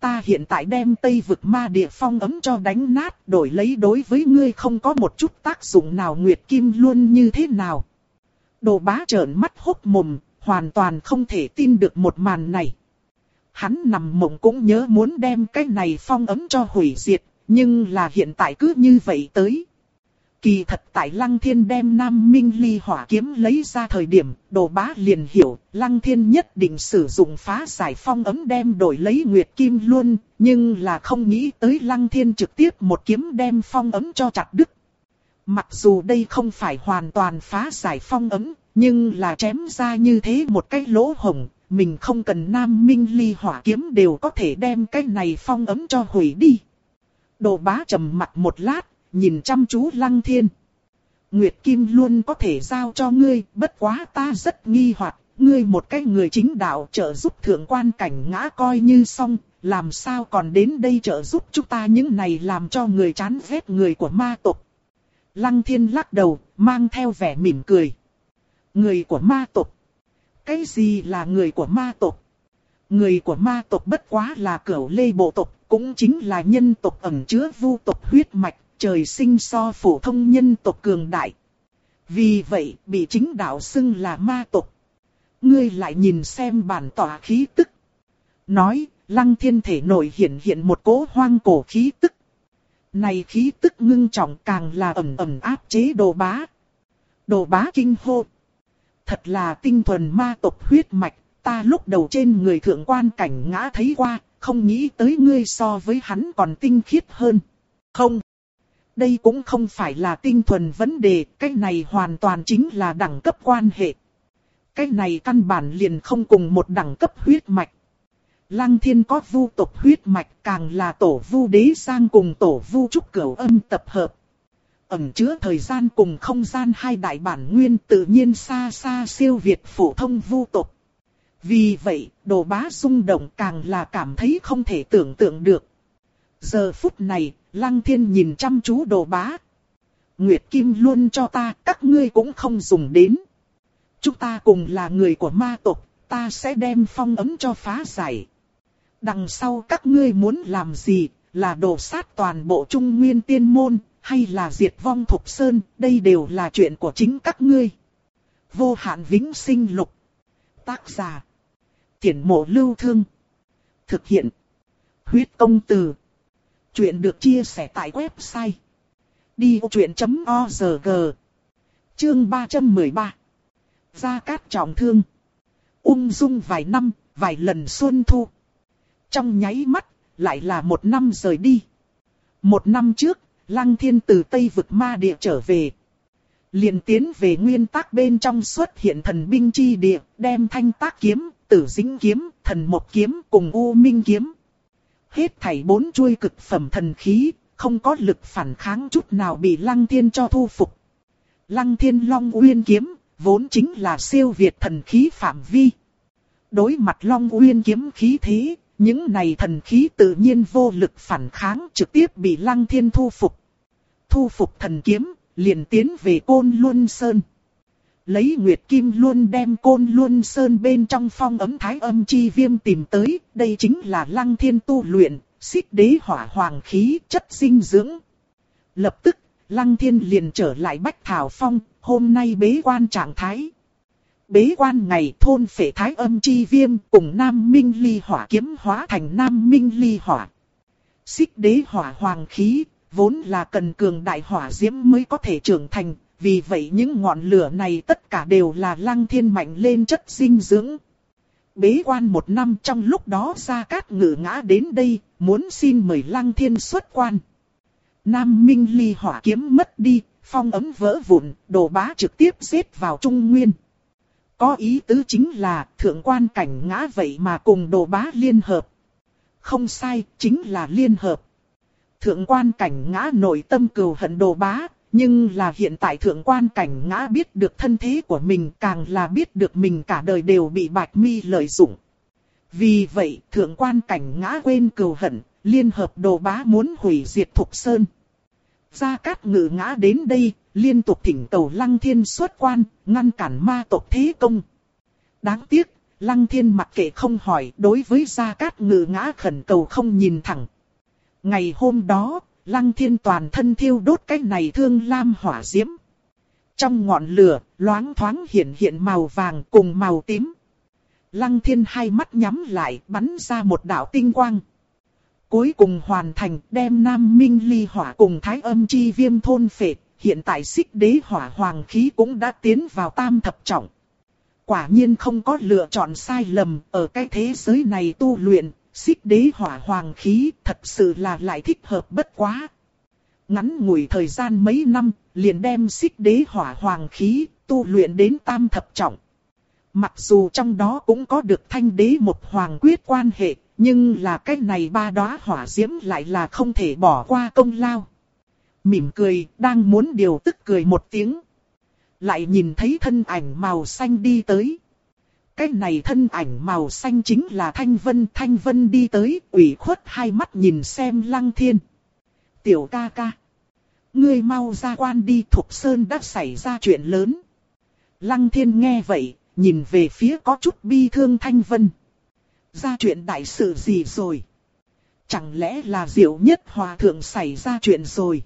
Ta hiện tại đem Tây vực ma địa phong ấm cho đánh nát đổi lấy đối với ngươi không có một chút tác dụng nào Nguyệt Kim luôn như thế nào? Đồ bá trợn mắt hốc mồm, hoàn toàn không thể tin được một màn này. Hắn nằm mộng cũng nhớ muốn đem cái này phong ấm cho hủy diệt, nhưng là hiện tại cứ như vậy tới. Kỳ thật tại Lăng Thiên đem Nam Minh Ly hỏa kiếm lấy ra thời điểm, đồ bá liền hiểu, Lăng Thiên nhất định sử dụng phá giải phong ấm đem đổi lấy Nguyệt Kim luôn, nhưng là không nghĩ tới Lăng Thiên trực tiếp một kiếm đem phong ấm cho chặt đứt. Mặc dù đây không phải hoàn toàn phá giải phong ấm, nhưng là chém ra như thế một cái lỗ hồng, mình không cần Nam Minh Ly hỏa kiếm đều có thể đem cái này phong ấm cho hủy đi. Đồ bá trầm mặt một lát, nhìn chăm chú Lăng Thiên. Nguyệt Kim luôn có thể giao cho ngươi, bất quá ta rất nghi hoặc, ngươi một cái người chính đạo trợ giúp thượng quan cảnh ngã coi như xong, làm sao còn đến đây trợ giúp chúng ta những này làm cho người chán ghét người của ma tộc. Lăng thiên lắc đầu, mang theo vẻ mỉm cười. Người của ma tộc. Cái gì là người của ma tộc? Người của ma tộc bất quá là cửu lê bộ tộc, cũng chính là nhân tộc ẩn chứa vu tộc huyết mạch, trời sinh so phổ thông nhân tộc cường đại. Vì vậy, bị chính đạo xưng là ma tộc. Ngươi lại nhìn xem bản tỏa khí tức. Nói, lăng thiên thể nổi hiện hiện một cỗ hoang cổ khí tức. Này khí tức ngưng trọng càng là ẩm ẩm áp chế đồ bá. Đồ bá kinh hô. Thật là tinh thuần ma tộc huyết mạch, ta lúc đầu trên người thượng quan cảnh ngã thấy qua, không nghĩ tới ngươi so với hắn còn tinh khiết hơn. Không. Đây cũng không phải là tinh thuần vấn đề, cái này hoàn toàn chính là đẳng cấp quan hệ. Cái này căn bản liền không cùng một đẳng cấp huyết mạch. Lăng thiên có vu tộc huyết mạch càng là tổ vu đế sang cùng tổ vu trúc cửu âm tập hợp ẩn chứa thời gian cùng không gian hai đại bản nguyên tự nhiên xa xa siêu việt phổ thông vu tộc. Vì vậy, đồ bá rung động càng là cảm thấy không thể tưởng tượng được. Giờ phút này, lăng thiên nhìn chăm chú đồ bá. Nguyệt Kim luôn cho ta, các ngươi cũng không dùng đến. Chúng ta cùng là người của ma tộc, ta sẽ đem phong ấm cho phá giải. Đằng sau các ngươi muốn làm gì, là đổ sát toàn bộ trung nguyên tiên môn, hay là diệt vong thục sơn, đây đều là chuyện của chính các ngươi. Vô hạn vĩnh sinh lục. Tác giả. Tiễn mộ lưu thương. Thực hiện. Huyết công từ. Chuyện được chia sẻ tại website. Đi vô chuyện.org Chương 313 Gia Cát trọng thương. Ung dung vài năm, vài lần xuân thu. Trong nháy mắt, lại là một năm rời đi. Một năm trước, Lăng Thiên từ Tây vực ma địa trở về. liền tiến về nguyên tác bên trong xuất hiện thần binh chi địa, đem thanh tác kiếm, tử dính kiếm, thần một kiếm cùng u minh kiếm. Hết thảy bốn chuôi cực phẩm thần khí, không có lực phản kháng chút nào bị Lăng Thiên cho thu phục. Lăng Thiên Long Uyên kiếm, vốn chính là siêu việt thần khí phạm vi. Đối mặt Long Uyên kiếm khí thế, những này thần khí tự nhiên vô lực phản kháng trực tiếp bị Lăng Thiên thu phục. Thu phục thần kiếm, liền tiến về Côn Luân Sơn. Lấy Nguyệt Kim luôn đem Côn Luân Sơn bên trong phong ấm thái âm chi viêm tìm tới, đây chính là Lăng Thiên tu luyện, xích đế hỏa hoàng khí chất dinh dưỡng. Lập tức, Lăng Thiên liền trở lại Bách Thảo Phong, hôm nay bế quan trạng thái. Bế quan ngày thôn phệ thái âm chi viêm cùng Nam Minh Ly hỏa kiếm hóa thành Nam Minh Ly hỏa. Xích đế hỏa hoàng khí, vốn là cần cường đại hỏa diễm mới có thể trưởng thành, vì vậy những ngọn lửa này tất cả đều là lăng thiên mạnh lên chất dinh dưỡng. Bế quan một năm trong lúc đó ra cát ngự ngã đến đây, muốn xin mời lăng thiên xuất quan. Nam Minh Ly hỏa kiếm mất đi, phong ấm vỡ vụn, đồ bá trực tiếp giết vào Trung Nguyên. Có ý tứ chính là thượng quan cảnh ngã vậy mà cùng đồ bá liên hợp. Không sai, chính là liên hợp. Thượng quan cảnh ngã nội tâm cừu hận đồ bá, nhưng là hiện tại thượng quan cảnh ngã biết được thân thế của mình càng là biết được mình cả đời đều bị bạch mi lợi dụng. Vì vậy, thượng quan cảnh ngã quên cừu hận, liên hợp đồ bá muốn hủy diệt Thục Sơn. Gia Cát ngự ngã đến đây, liên tục thỉnh cầu Lăng Thiên xuất quan, ngăn cản ma tộc thế công. Đáng tiếc, Lăng Thiên mặc kệ không hỏi, đối với Gia Cát ngự ngã khẩn cầu không nhìn thẳng. Ngày hôm đó, Lăng Thiên toàn thân thiêu đốt cái này thương lam hỏa diễm. Trong ngọn lửa, loáng thoáng hiện hiện màu vàng cùng màu tím. Lăng Thiên hai mắt nhắm lại, bắn ra một đạo tinh quang. Cuối cùng hoàn thành đem Nam Minh Ly hỏa cùng Thái âm chi viêm thôn phệ, hiện tại xích đế hỏa hoàng khí cũng đã tiến vào tam thập trọng. Quả nhiên không có lựa chọn sai lầm, ở cái thế giới này tu luyện, xích đế hỏa hoàng khí thật sự là lại thích hợp bất quá. Ngắn ngủi thời gian mấy năm, liền đem xích đế hỏa hoàng khí tu luyện đến tam thập trọng. Mặc dù trong đó cũng có được thanh đế một hoàng quyết quan hệ, nhưng là cái này ba đóa hỏa diễm lại là không thể bỏ qua công lao. Mỉm cười, đang muốn điều tức cười một tiếng. Lại nhìn thấy thân ảnh màu xanh đi tới. cái này thân ảnh màu xanh chính là Thanh Vân. Thanh Vân đi tới, ủy khuất hai mắt nhìn xem Lăng Thiên. Tiểu ca ca. Ngươi mau ra quan đi Thục Sơn đã xảy ra chuyện lớn. Lăng Thiên nghe vậy, nhìn về phía có chút bi thương Thanh Vân. Ra chuyện đại sự gì rồi? Chẳng lẽ là diệu nhất hòa thượng xảy ra chuyện rồi?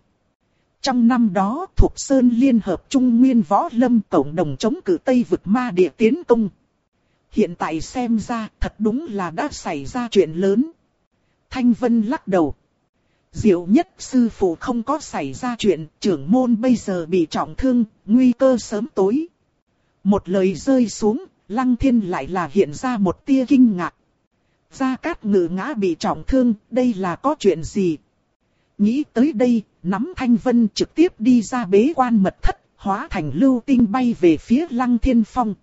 Trong năm đó, thuộc Sơn liên hợp Trung Nguyên Võ Lâm cộng đồng chống cử Tây vực ma địa tiến công. Hiện tại xem ra thật đúng là đã xảy ra chuyện lớn. Thanh Vân lắc đầu. Diệu nhất sư phụ không có xảy ra chuyện, trưởng môn bây giờ bị trọng thương, nguy cơ sớm tối. Một lời rơi xuống, lăng thiên lại là hiện ra một tia kinh ngạc. Gia Cát ngự ngã bị trọng thương, đây là có chuyện gì? Nghĩ tới đây, nắm thanh vân trực tiếp đi ra bế quan mật thất, hóa thành lưu tinh bay về phía lăng thiên phong.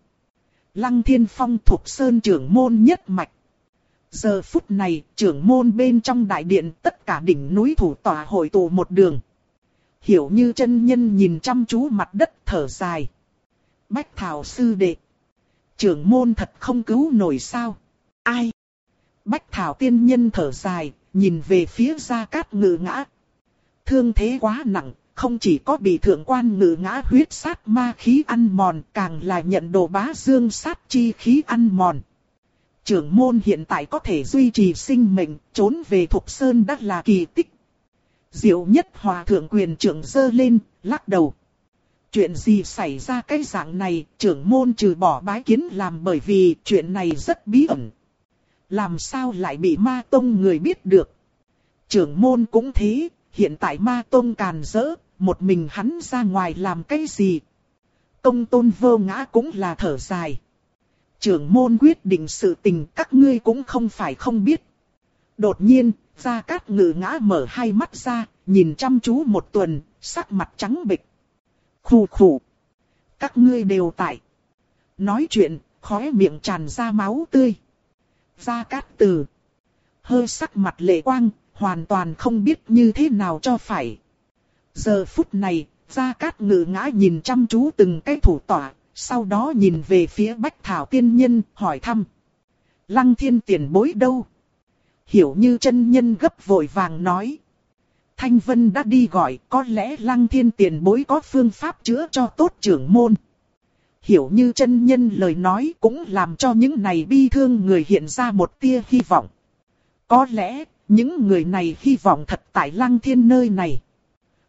Lăng thiên phong thuộc sơn trưởng môn nhất mạch. Giờ phút này, trưởng môn bên trong đại điện tất cả đỉnh núi thủ tòa hội tụ một đường. Hiểu như chân nhân nhìn chăm chú mặt đất thở dài. Bách thảo sư đệ. Trưởng môn thật không cứu nổi sao. Ai? Bách thảo tiên nhân thở dài, nhìn về phía gia cát ngự ngã. Thương thế quá nặng, không chỉ có bị thượng quan ngự ngã huyết sát ma khí ăn mòn, càng là nhận đồ bá dương sát chi khí ăn mòn. Trưởng môn hiện tại có thể duy trì sinh mệnh, trốn về Thục Sơn đã là kỳ tích. Diệu nhất hòa thượng quyền trưởng dơ lên, lắc đầu. Chuyện gì xảy ra cái dạng này, trưởng môn trừ bỏ bái kiến làm bởi vì chuyện này rất bí ẩn. Làm sao lại bị ma tông người biết được. Trưởng môn cũng thế, hiện tại ma tông càn rỡ, một mình hắn ra ngoài làm cái gì. Công tôn vô ngã cũng là thở dài. Trưởng môn quyết định sự tình các ngươi cũng không phải không biết. Đột nhiên, Gia Cát ngự ngã mở hai mắt ra, nhìn chăm chú một tuần, sắc mặt trắng bệch. Khủ khủ. Các ngươi đều tại. Nói chuyện, khóe miệng tràn ra máu tươi. Gia Cát từ. Hơi sắc mặt lệ quang, hoàn toàn không biết như thế nào cho phải. Giờ phút này, Gia Cát ngự ngã nhìn chăm chú từng cái thủ tỏa, sau đó nhìn về phía Bách Thảo tiên nhân, hỏi thăm. Lăng thiên tiền bối đâu? Hiểu như chân nhân gấp vội vàng nói. Thanh Vân đã đi gọi, có lẽ lăng thiên tiền bối có phương pháp chữa cho tốt trưởng môn. Hiểu như chân nhân lời nói cũng làm cho những này bi thương người hiện ra một tia hy vọng. Có lẽ, những người này hy vọng thật tại lăng thiên nơi này.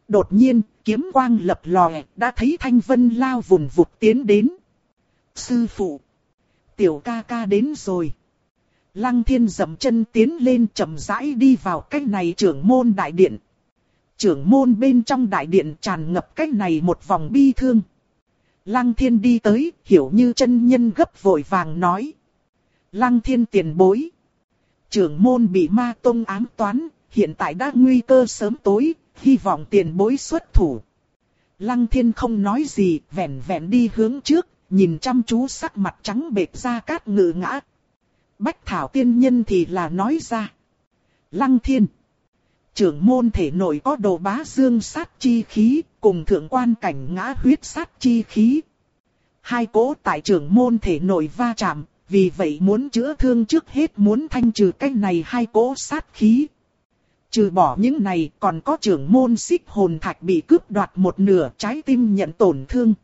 Đột nhiên, kiếm quang lập lòe, đã thấy Thanh Vân lao vùng vụt tiến đến. Sư phụ! Tiểu ca ca đến rồi. Lăng thiên dậm chân tiến lên chậm rãi đi vào cách này trưởng môn đại điện. Trưởng môn bên trong đại điện tràn ngập cách này một vòng bi thương. Lăng thiên đi tới, hiểu như chân nhân gấp vội vàng nói. Lăng thiên tiền bối. Trưởng môn bị ma tông ám toán, hiện tại đã nguy cơ sớm tối, hy vọng tiền bối xuất thủ. Lăng thiên không nói gì, vẹn vẹn đi hướng trước, nhìn chăm chú sắc mặt trắng bệch ra cát ngự ngã. Bách thảo tiên nhân thì là nói ra. Lăng thiên. Trưởng môn thể nội có đồ bá dương sát chi khí, cùng thượng quan cảnh ngã huyết sát chi khí. Hai cố tại trưởng môn thể nội va chạm, vì vậy muốn chữa thương trước hết muốn thanh trừ cái này hai cố sát khí. Trừ bỏ những này còn có trưởng môn xích hồn thạch bị cướp đoạt một nửa trái tim nhận tổn thương.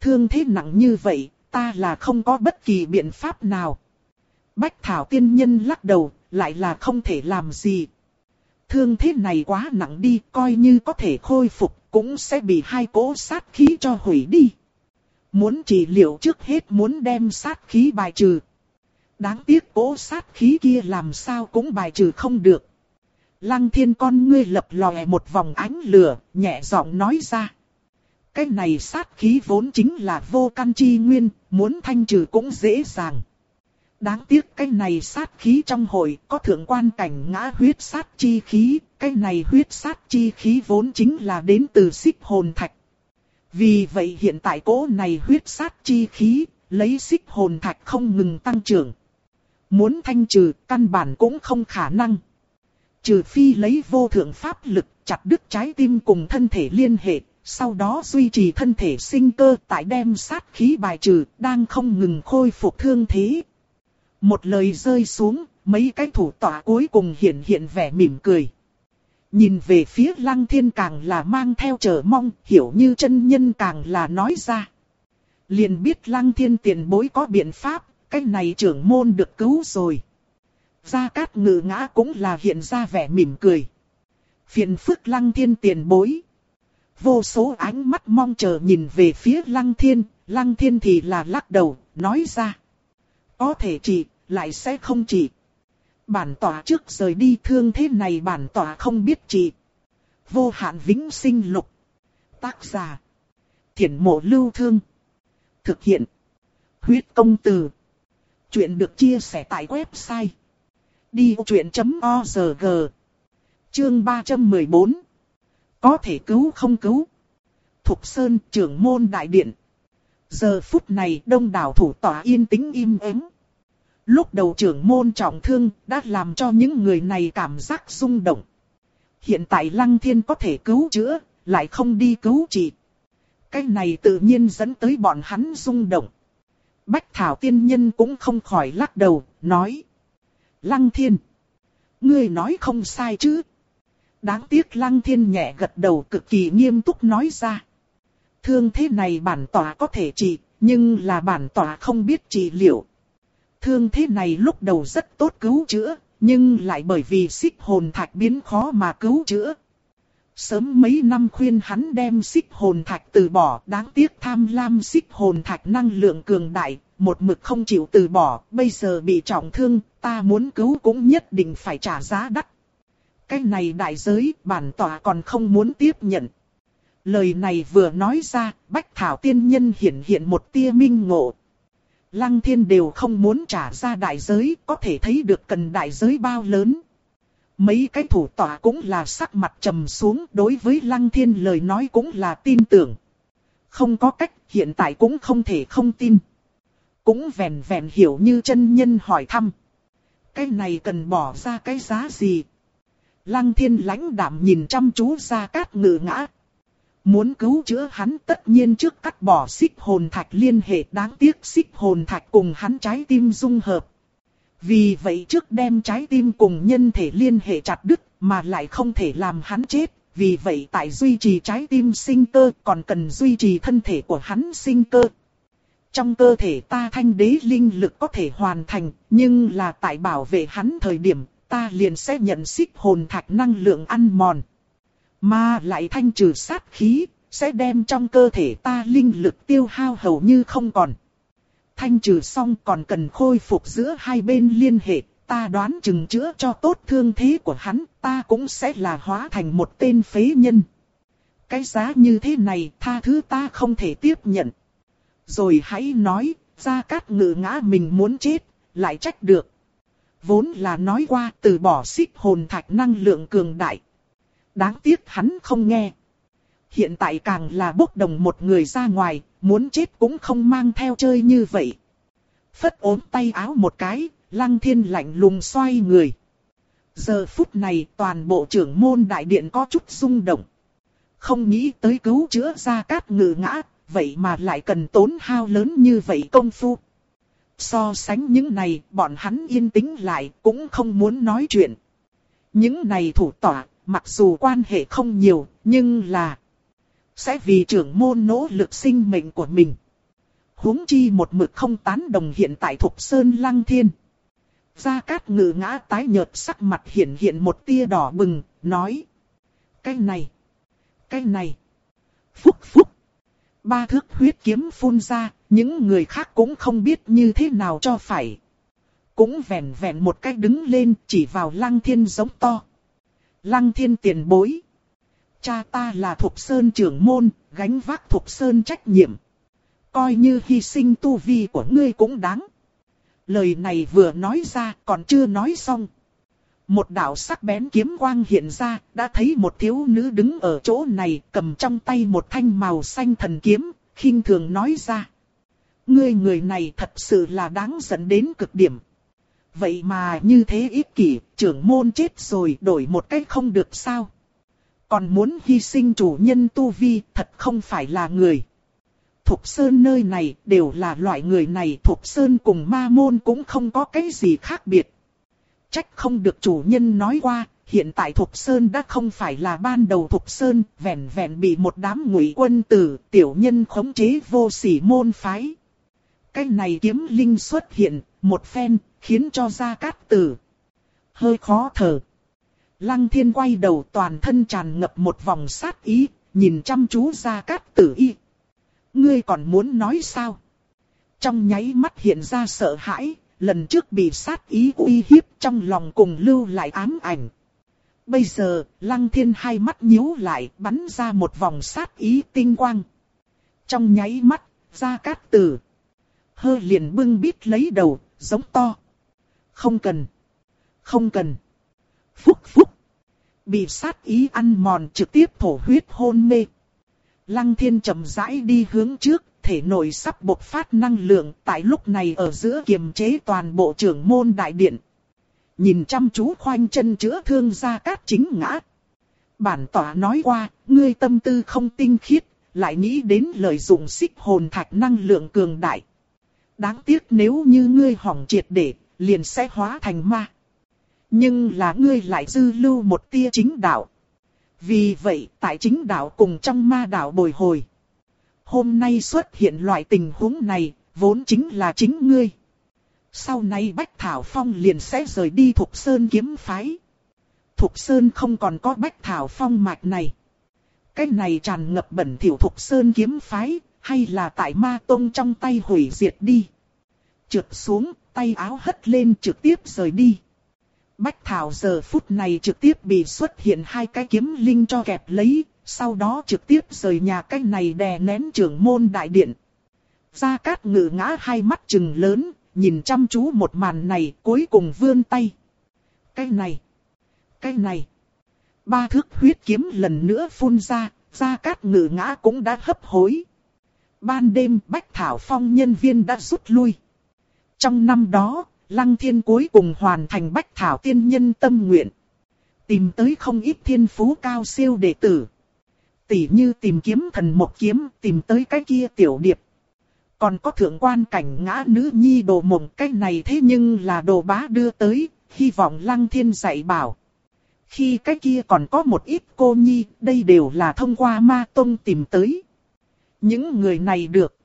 Thương thế nặng như vậy, ta là không có bất kỳ biện pháp nào. Bách Thảo tiên nhân lắc đầu, lại là không thể làm gì. Thương thế này quá nặng đi, coi như có thể khôi phục, cũng sẽ bị hai cỗ sát khí cho hủy đi. Muốn trị liệu trước hết muốn đem sát khí bài trừ. Đáng tiếc cỗ sát khí kia làm sao cũng bài trừ không được. Lăng thiên con ngươi lập lòe một vòng ánh lửa, nhẹ giọng nói ra. Cái này sát khí vốn chính là vô căn chi nguyên, muốn thanh trừ cũng dễ dàng. Đáng tiếc cái này sát khí trong hội có thượng quan cảnh ngã huyết sát chi khí, cái này huyết sát chi khí vốn chính là đến từ xích hồn thạch. Vì vậy hiện tại cố này huyết sát chi khí, lấy xích hồn thạch không ngừng tăng trưởng. Muốn thanh trừ căn bản cũng không khả năng. Trừ phi lấy vô thượng pháp lực chặt đứt trái tim cùng thân thể liên hệ, sau đó duy trì thân thể sinh cơ tại đem sát khí bài trừ, đang không ngừng khôi phục thương thế. Một lời rơi xuống, mấy cái thủ tọa cuối cùng hiện hiện vẻ mỉm cười. Nhìn về phía lăng thiên càng là mang theo chờ mong, hiểu như chân nhân càng là nói ra. Liền biết lăng thiên tiền bối có biện pháp, cái này trưởng môn được cứu rồi. Gia Cát ngự ngã cũng là hiện ra vẻ mỉm cười. Phiền phức lăng thiên tiền bối. Vô số ánh mắt mong chờ nhìn về phía lăng thiên, lăng thiên thì là lắc đầu, nói ra. Có thể trị, lại sẽ không trị. Bản tỏa trước rời đi thương thế này bản tỏa không biết trị. Vô hạn vĩnh sinh lục. Tác giả. Thiển mộ lưu thương. Thực hiện. Huyết công từ. Chuyện được chia sẻ tại website. Đi chuyện.org Chương 314 Có thể cứu không cứu Thục Sơn trưởng môn đại điện Giờ phút này đông đảo thủ tỏa yên tĩnh im ắng. Lúc đầu trưởng môn trọng thương đã làm cho những người này cảm giác rung động. Hiện tại Lăng Thiên có thể cứu chữa, lại không đi cứu trị. Cái này tự nhiên dẫn tới bọn hắn rung động. Bách Thảo tiên nhân cũng không khỏi lắc đầu, nói. Lăng Thiên. Ngươi nói không sai chứ. Đáng tiếc Lăng Thiên nhẹ gật đầu cực kỳ nghiêm túc nói ra. Thương thế này bản tỏa có thể trị, nhưng là bản tỏa không biết trị liệu. Thương thế này lúc đầu rất tốt cứu chữa, nhưng lại bởi vì xích hồn thạch biến khó mà cứu chữa. Sớm mấy năm khuyên hắn đem xích hồn thạch từ bỏ, đáng tiếc tham lam xích hồn thạch năng lượng cường đại, một mực không chịu từ bỏ, bây giờ bị trọng thương, ta muốn cứu cũng nhất định phải trả giá đắt. Cái này đại giới, bản tỏa còn không muốn tiếp nhận. Lời này vừa nói ra, Bách Thảo tiên nhân hiện hiện một tia minh ngộ. Lăng thiên đều không muốn trả ra đại giới, có thể thấy được cần đại giới bao lớn. Mấy cái thủ tỏa cũng là sắc mặt trầm xuống, đối với lăng thiên lời nói cũng là tin tưởng. Không có cách, hiện tại cũng không thể không tin. Cũng vẹn vẹn hiểu như chân nhân hỏi thăm. Cái này cần bỏ ra cái giá gì? Lăng thiên lãnh đạm nhìn chăm chú ra cát ngự ngã. Muốn cứu chữa hắn tất nhiên trước cắt bỏ xích hồn thạch liên hệ đáng tiếc xích hồn thạch cùng hắn trái tim dung hợp. Vì vậy trước đem trái tim cùng nhân thể liên hệ chặt đứt mà lại không thể làm hắn chết. Vì vậy tại duy trì trái tim sinh cơ còn cần duy trì thân thể của hắn sinh cơ. Trong cơ thể ta thanh đế linh lực có thể hoàn thành, nhưng là tại bảo vệ hắn thời điểm, ta liền sẽ nhận xích hồn thạch năng lượng ăn mòn. Mà lại thanh trừ sát khí, sẽ đem trong cơ thể ta linh lực tiêu hao hầu như không còn. Thanh trừ xong còn cần khôi phục giữa hai bên liên hệ, ta đoán chừng chữa cho tốt thương thế của hắn, ta cũng sẽ là hóa thành một tên phế nhân. Cái giá như thế này tha thứ ta không thể tiếp nhận. Rồi hãy nói, ra cát ngự ngã mình muốn chết, lại trách được. Vốn là nói qua từ bỏ xích hồn thạch năng lượng cường đại. Đáng tiếc hắn không nghe. Hiện tại càng là bốc đồng một người ra ngoài, muốn chết cũng không mang theo chơi như vậy. Phất ốm tay áo một cái, lăng thiên lạnh lùng xoay người. Giờ phút này toàn bộ trưởng môn đại điện có chút rung động. Không nghĩ tới cứu chữa ra cát ngự ngã, vậy mà lại cần tốn hao lớn như vậy công phu. So sánh những này, bọn hắn yên tĩnh lại, cũng không muốn nói chuyện. Những này thủ tỏa, mặc dù quan hệ không nhiều, nhưng là sẽ vì trưởng môn nỗ lực sinh mệnh của mình. huống chi một mực không tán đồng hiện tại Thục Sơn Lăng Thiên. Gia Cát ngự ngã tái nhợt sắc mặt hiện hiện một tia đỏ bừng, nói. Cái này, cái này, phúc phúc. Ba thước huyết kiếm phun ra, những người khác cũng không biết như thế nào cho phải. Cũng vẹn vẹn một cách đứng lên chỉ vào lăng thiên giống to. Lăng thiên tiền bối. Cha ta là Thục Sơn trưởng môn, gánh vác Thục Sơn trách nhiệm. Coi như hy sinh tu vi của ngươi cũng đáng. Lời này vừa nói ra còn chưa nói xong. Một đạo sắc bén kiếm quang hiện ra, đã thấy một thiếu nữ đứng ở chỗ này cầm trong tay một thanh màu xanh thần kiếm, khinh thường nói ra. Ngươi người này thật sự là đáng giận đến cực điểm. Vậy mà như thế ích kỷ, trưởng môn chết rồi đổi một cách không được sao. Còn muốn hy sinh chủ nhân tu vi thật không phải là người. Thục Sơn nơi này đều là loại người này Thục Sơn cùng ma môn cũng không có cái gì khác biệt. Trách không được chủ nhân nói qua, hiện tại Thục Sơn đã không phải là ban đầu Thục Sơn, vẹn vẹn bị một đám ngụy quân tử, tiểu nhân khống chế vô sỉ môn phái. Cái này kiếm linh xuất hiện, một phen, khiến cho Gia Cát Tử hơi khó thở. Lăng thiên quay đầu toàn thân tràn ngập một vòng sát ý, nhìn chăm chú Gia Cát Tử y. Ngươi còn muốn nói sao? Trong nháy mắt hiện ra sợ hãi, lần trước bị sát ý uy hiếp trong lòng cùng lưu lại ám ảnh. Bây giờ, lăng thiên hai mắt nhíu lại, bắn ra một vòng sát ý tinh quang. Trong nháy mắt, ra cát tử. Hơ liền bưng bít lấy đầu, giống to. Không cần. Không cần. Phúc phúc. Bị sát ý ăn mòn trực tiếp thổ huyết hôn mê. Lăng thiên chậm rãi đi hướng trước, thể nội sắp bộc phát năng lượng tại lúc này ở giữa kiềm chế toàn bộ trưởng môn đại điện. Nhìn chăm chú khoanh chân chữa thương ra cát chính ngã. Bản tỏa nói qua, ngươi tâm tư không tinh khiết, lại nghĩ đến lợi dụng xích hồn thạch năng lượng cường đại. Đáng tiếc nếu như ngươi hỏng triệt để, liền sẽ hóa thành ma. Nhưng là ngươi lại dư lưu một tia chính đạo. Vì vậy, tại chính đạo cùng trong ma đạo bồi hồi. Hôm nay xuất hiện loại tình huống này, vốn chính là chính ngươi. Sau này Bách Thảo Phong liền sẽ rời đi Thục Sơn kiếm phái. Thục Sơn không còn có Bách Thảo Phong mạch này. Cái này tràn ngập bẩn thỉu Thục Sơn kiếm phái, hay là tại ma tông trong tay hủy diệt đi. Trượt xuống, tay áo hất lên trực tiếp rời đi. Bách Thảo giờ phút này trực tiếp bị xuất hiện hai cái kiếm linh cho kẹp lấy, sau đó trực tiếp rời nhà cái này đè nén trưởng môn đại điện. Gia Cát ngự ngã hai mắt trừng lớn, nhìn chăm chú một màn này cuối cùng vươn tay. Cái này, cái này. Ba thước huyết kiếm lần nữa phun ra, Gia Cát ngự ngã cũng đã hấp hối. Ban đêm Bách Thảo Phong nhân viên đã rút lui. Trong năm đó, Lăng Thiên cuối cùng hoàn thành Bách Thảo tiên nhân tâm nguyện. Tìm tới không ít thiên phú cao siêu đệ tử. Tỷ như tìm kiếm thần một kiếm, tìm tới cái kia tiểu điệp. Còn có thượng quan cảnh ngã nữ nhi đồ mộng cái này thế nhưng là đồ bá đưa tới, hy vọng Lăng Thiên dạy bảo. Khi cái kia còn có một ít cô nhi, đây đều là thông qua ma tông tìm tới. Những người này được.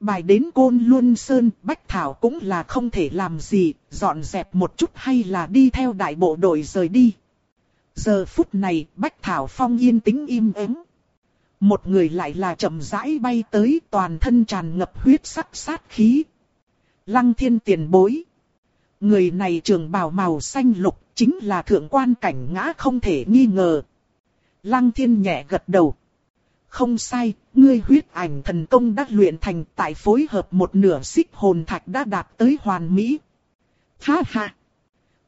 Bài đến Côn Luân Sơn, Bách Thảo cũng là không thể làm gì, dọn dẹp một chút hay là đi theo đại bộ đội rời đi. Giờ phút này, Bách Thảo Phong yên tĩnh im ắng. Một người lại là chậm rãi bay tới toàn thân tràn ngập huyết sắc sát khí. Lăng thiên tiền bối. Người này trường bào màu xanh lục chính là thượng quan cảnh ngã không thể nghi ngờ. Lăng thiên nhẹ gật đầu. Không sai, ngươi huyết ảnh thần công đã luyện thành tại phối hợp một nửa xích hồn thạch đã đạt tới hoàn mỹ. Ha ha!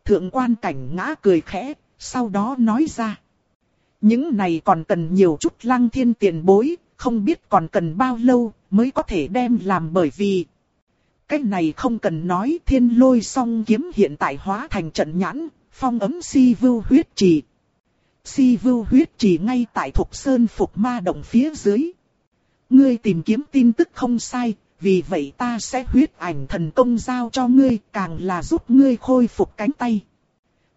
Thượng quan cảnh ngã cười khẽ, sau đó nói ra. Những này còn cần nhiều chút lăng thiên tiền bối, không biết còn cần bao lâu mới có thể đem làm bởi vì. Cái này không cần nói thiên lôi song kiếm hiện tại hóa thành trận nhãn, phong ấm si vưu huyết trì. Si vưu huyết trì ngay tại thục sơn phục ma động phía dưới. Ngươi tìm kiếm tin tức không sai, vì vậy ta sẽ huyết ảnh thần công giao cho ngươi càng là giúp ngươi khôi phục cánh tay.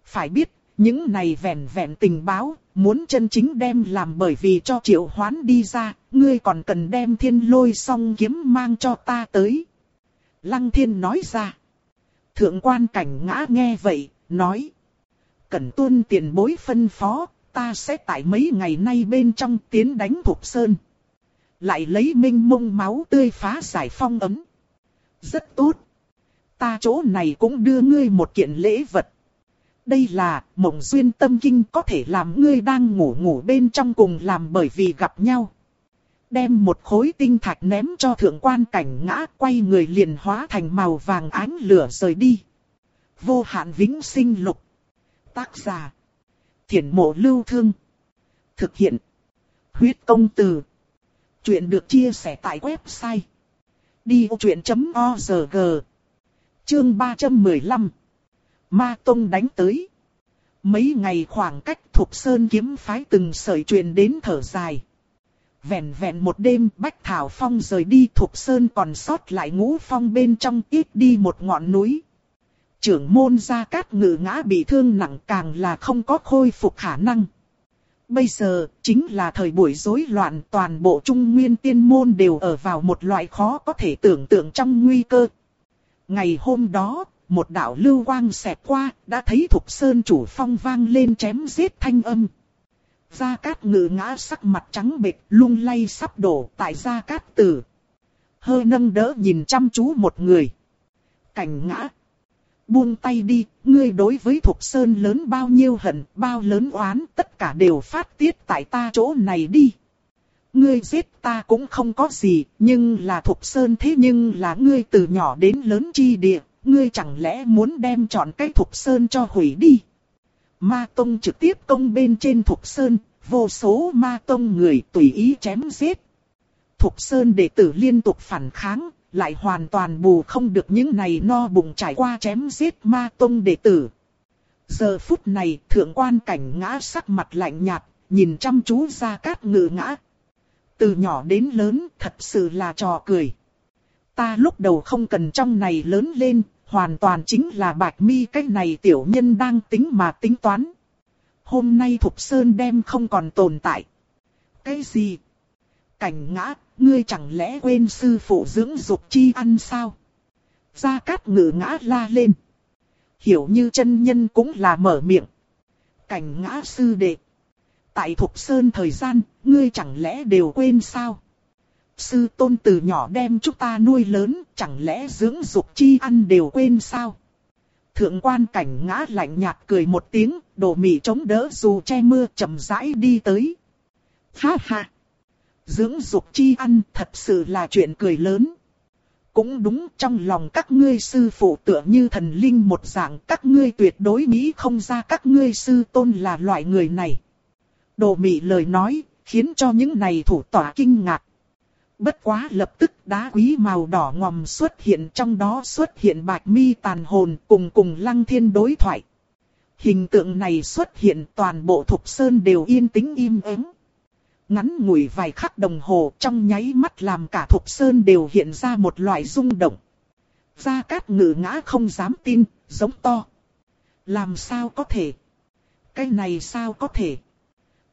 Phải biết, những này vẹn vẹn tình báo, muốn chân chính đem làm bởi vì cho triệu hoán đi ra, ngươi còn cần đem thiên lôi song kiếm mang cho ta tới. Lăng thiên nói ra. Thượng quan cảnh ngã nghe vậy, nói. Cần tuân tiền bối phân phó, ta sẽ tại mấy ngày nay bên trong tiến đánh thục sơn. Lại lấy minh mông máu tươi phá giải phong ấm. Rất tốt. Ta chỗ này cũng đưa ngươi một kiện lễ vật. Đây là mộng duyên tâm kinh có thể làm ngươi đang ngủ ngủ bên trong cùng làm bởi vì gặp nhau. Đem một khối tinh thạch ném cho thượng quan cảnh ngã quay người liền hóa thành màu vàng ánh lửa rời đi. Vô hạn vĩnh sinh lục. Tác giả. Thiển mộ lưu thương. Thực hiện. Huyết công từ. Chuyện được chia sẻ tại website. Đi vô chuyện.org Chương 315 Ma Tông đánh tới. Mấy ngày khoảng cách thuộc Sơn kiếm phái từng sợi truyền đến thở dài. Vẹn vẹn một đêm, Bách Thảo Phong rời đi thuộc Sơn còn sót lại ngũ phong bên trong, ít đi một ngọn núi. Trưởng môn gia cát ngự ngã bị thương nặng càng là không có khôi phục khả năng. Bây giờ, chính là thời buổi rối loạn toàn bộ trung nguyên tiên môn đều ở vào một loại khó có thể tưởng tượng trong nguy cơ. Ngày hôm đó, một đạo lưu quang xẹt qua, đã thấy Thục Sơn chủ phong vang lên chém giết thanh âm. Gia Cát ngự ngã sắc mặt trắng bệch, lung lay sắp đổ tại Gia Cát tử. Hơi nâng đỡ nhìn chăm chú một người. Cảnh ngã. Buông tay đi, ngươi đối với Thục Sơn lớn bao nhiêu hận, bao lớn oán, tất cả đều phát tiết tại ta chỗ này đi. Ngươi giết ta cũng không có gì, nhưng là Thục Sơn thế nhưng là ngươi từ nhỏ đến lớn chi địa, ngươi chẳng lẽ muốn đem chọn cái Thục Sơn cho hủy đi. Ma Tông trực tiếp công bên trên Thục Sơn, vô số Ma Tông người tùy ý chém giết. Thục Sơn đệ tử liên tục phản kháng, lại hoàn toàn bù không được những này no bụng trải qua chém giết Ma Tông đệ tử. Giờ phút này thượng quan cảnh ngã sắc mặt lạnh nhạt, nhìn chăm chú ra cát ngự ngã. Từ nhỏ đến lớn thật sự là trò cười. Ta lúc đầu không cần trong này lớn lên, hoàn toàn chính là bạch mi cái này tiểu nhân đang tính mà tính toán. Hôm nay Thục Sơn đem không còn tồn tại. Cái gì? Cảnh ngã, ngươi chẳng lẽ quên sư phụ dưỡng dục chi ăn sao? Gia Cát ngự ngã la lên. Hiểu như chân nhân cũng là mở miệng. Cảnh ngã sư đệ. Tại Thục Sơn thời gian, ngươi chẳng lẽ đều quên sao? Sư tôn từ nhỏ đem chúng ta nuôi lớn, chẳng lẽ dưỡng dục chi ăn đều quên sao? Thượng quan cảnh ngã lạnh nhạt cười một tiếng, đổ mì chống đỡ dù che mưa chậm rãi đi tới. Ha ha! Dưỡng dục chi ăn thật sự là chuyện cười lớn. Cũng đúng trong lòng các ngươi sư phụ tựa như thần linh một dạng các ngươi tuyệt đối nghĩ không ra các ngươi sư tôn là loại người này. Đồ mị lời nói, khiến cho những này thủ tỏa kinh ngạc. Bất quá lập tức đá quý màu đỏ ngòm xuất hiện trong đó xuất hiện bạch mi tàn hồn cùng cùng lăng thiên đối thoại. Hình tượng này xuất hiện toàn bộ thục sơn đều yên tĩnh im ắng. Ngắn ngủi vài khắc đồng hồ trong nháy mắt làm cả thục sơn đều hiện ra một loại rung động. Gia Cát ngự ngã không dám tin, giống to. Làm sao có thể? Cái này sao có thể?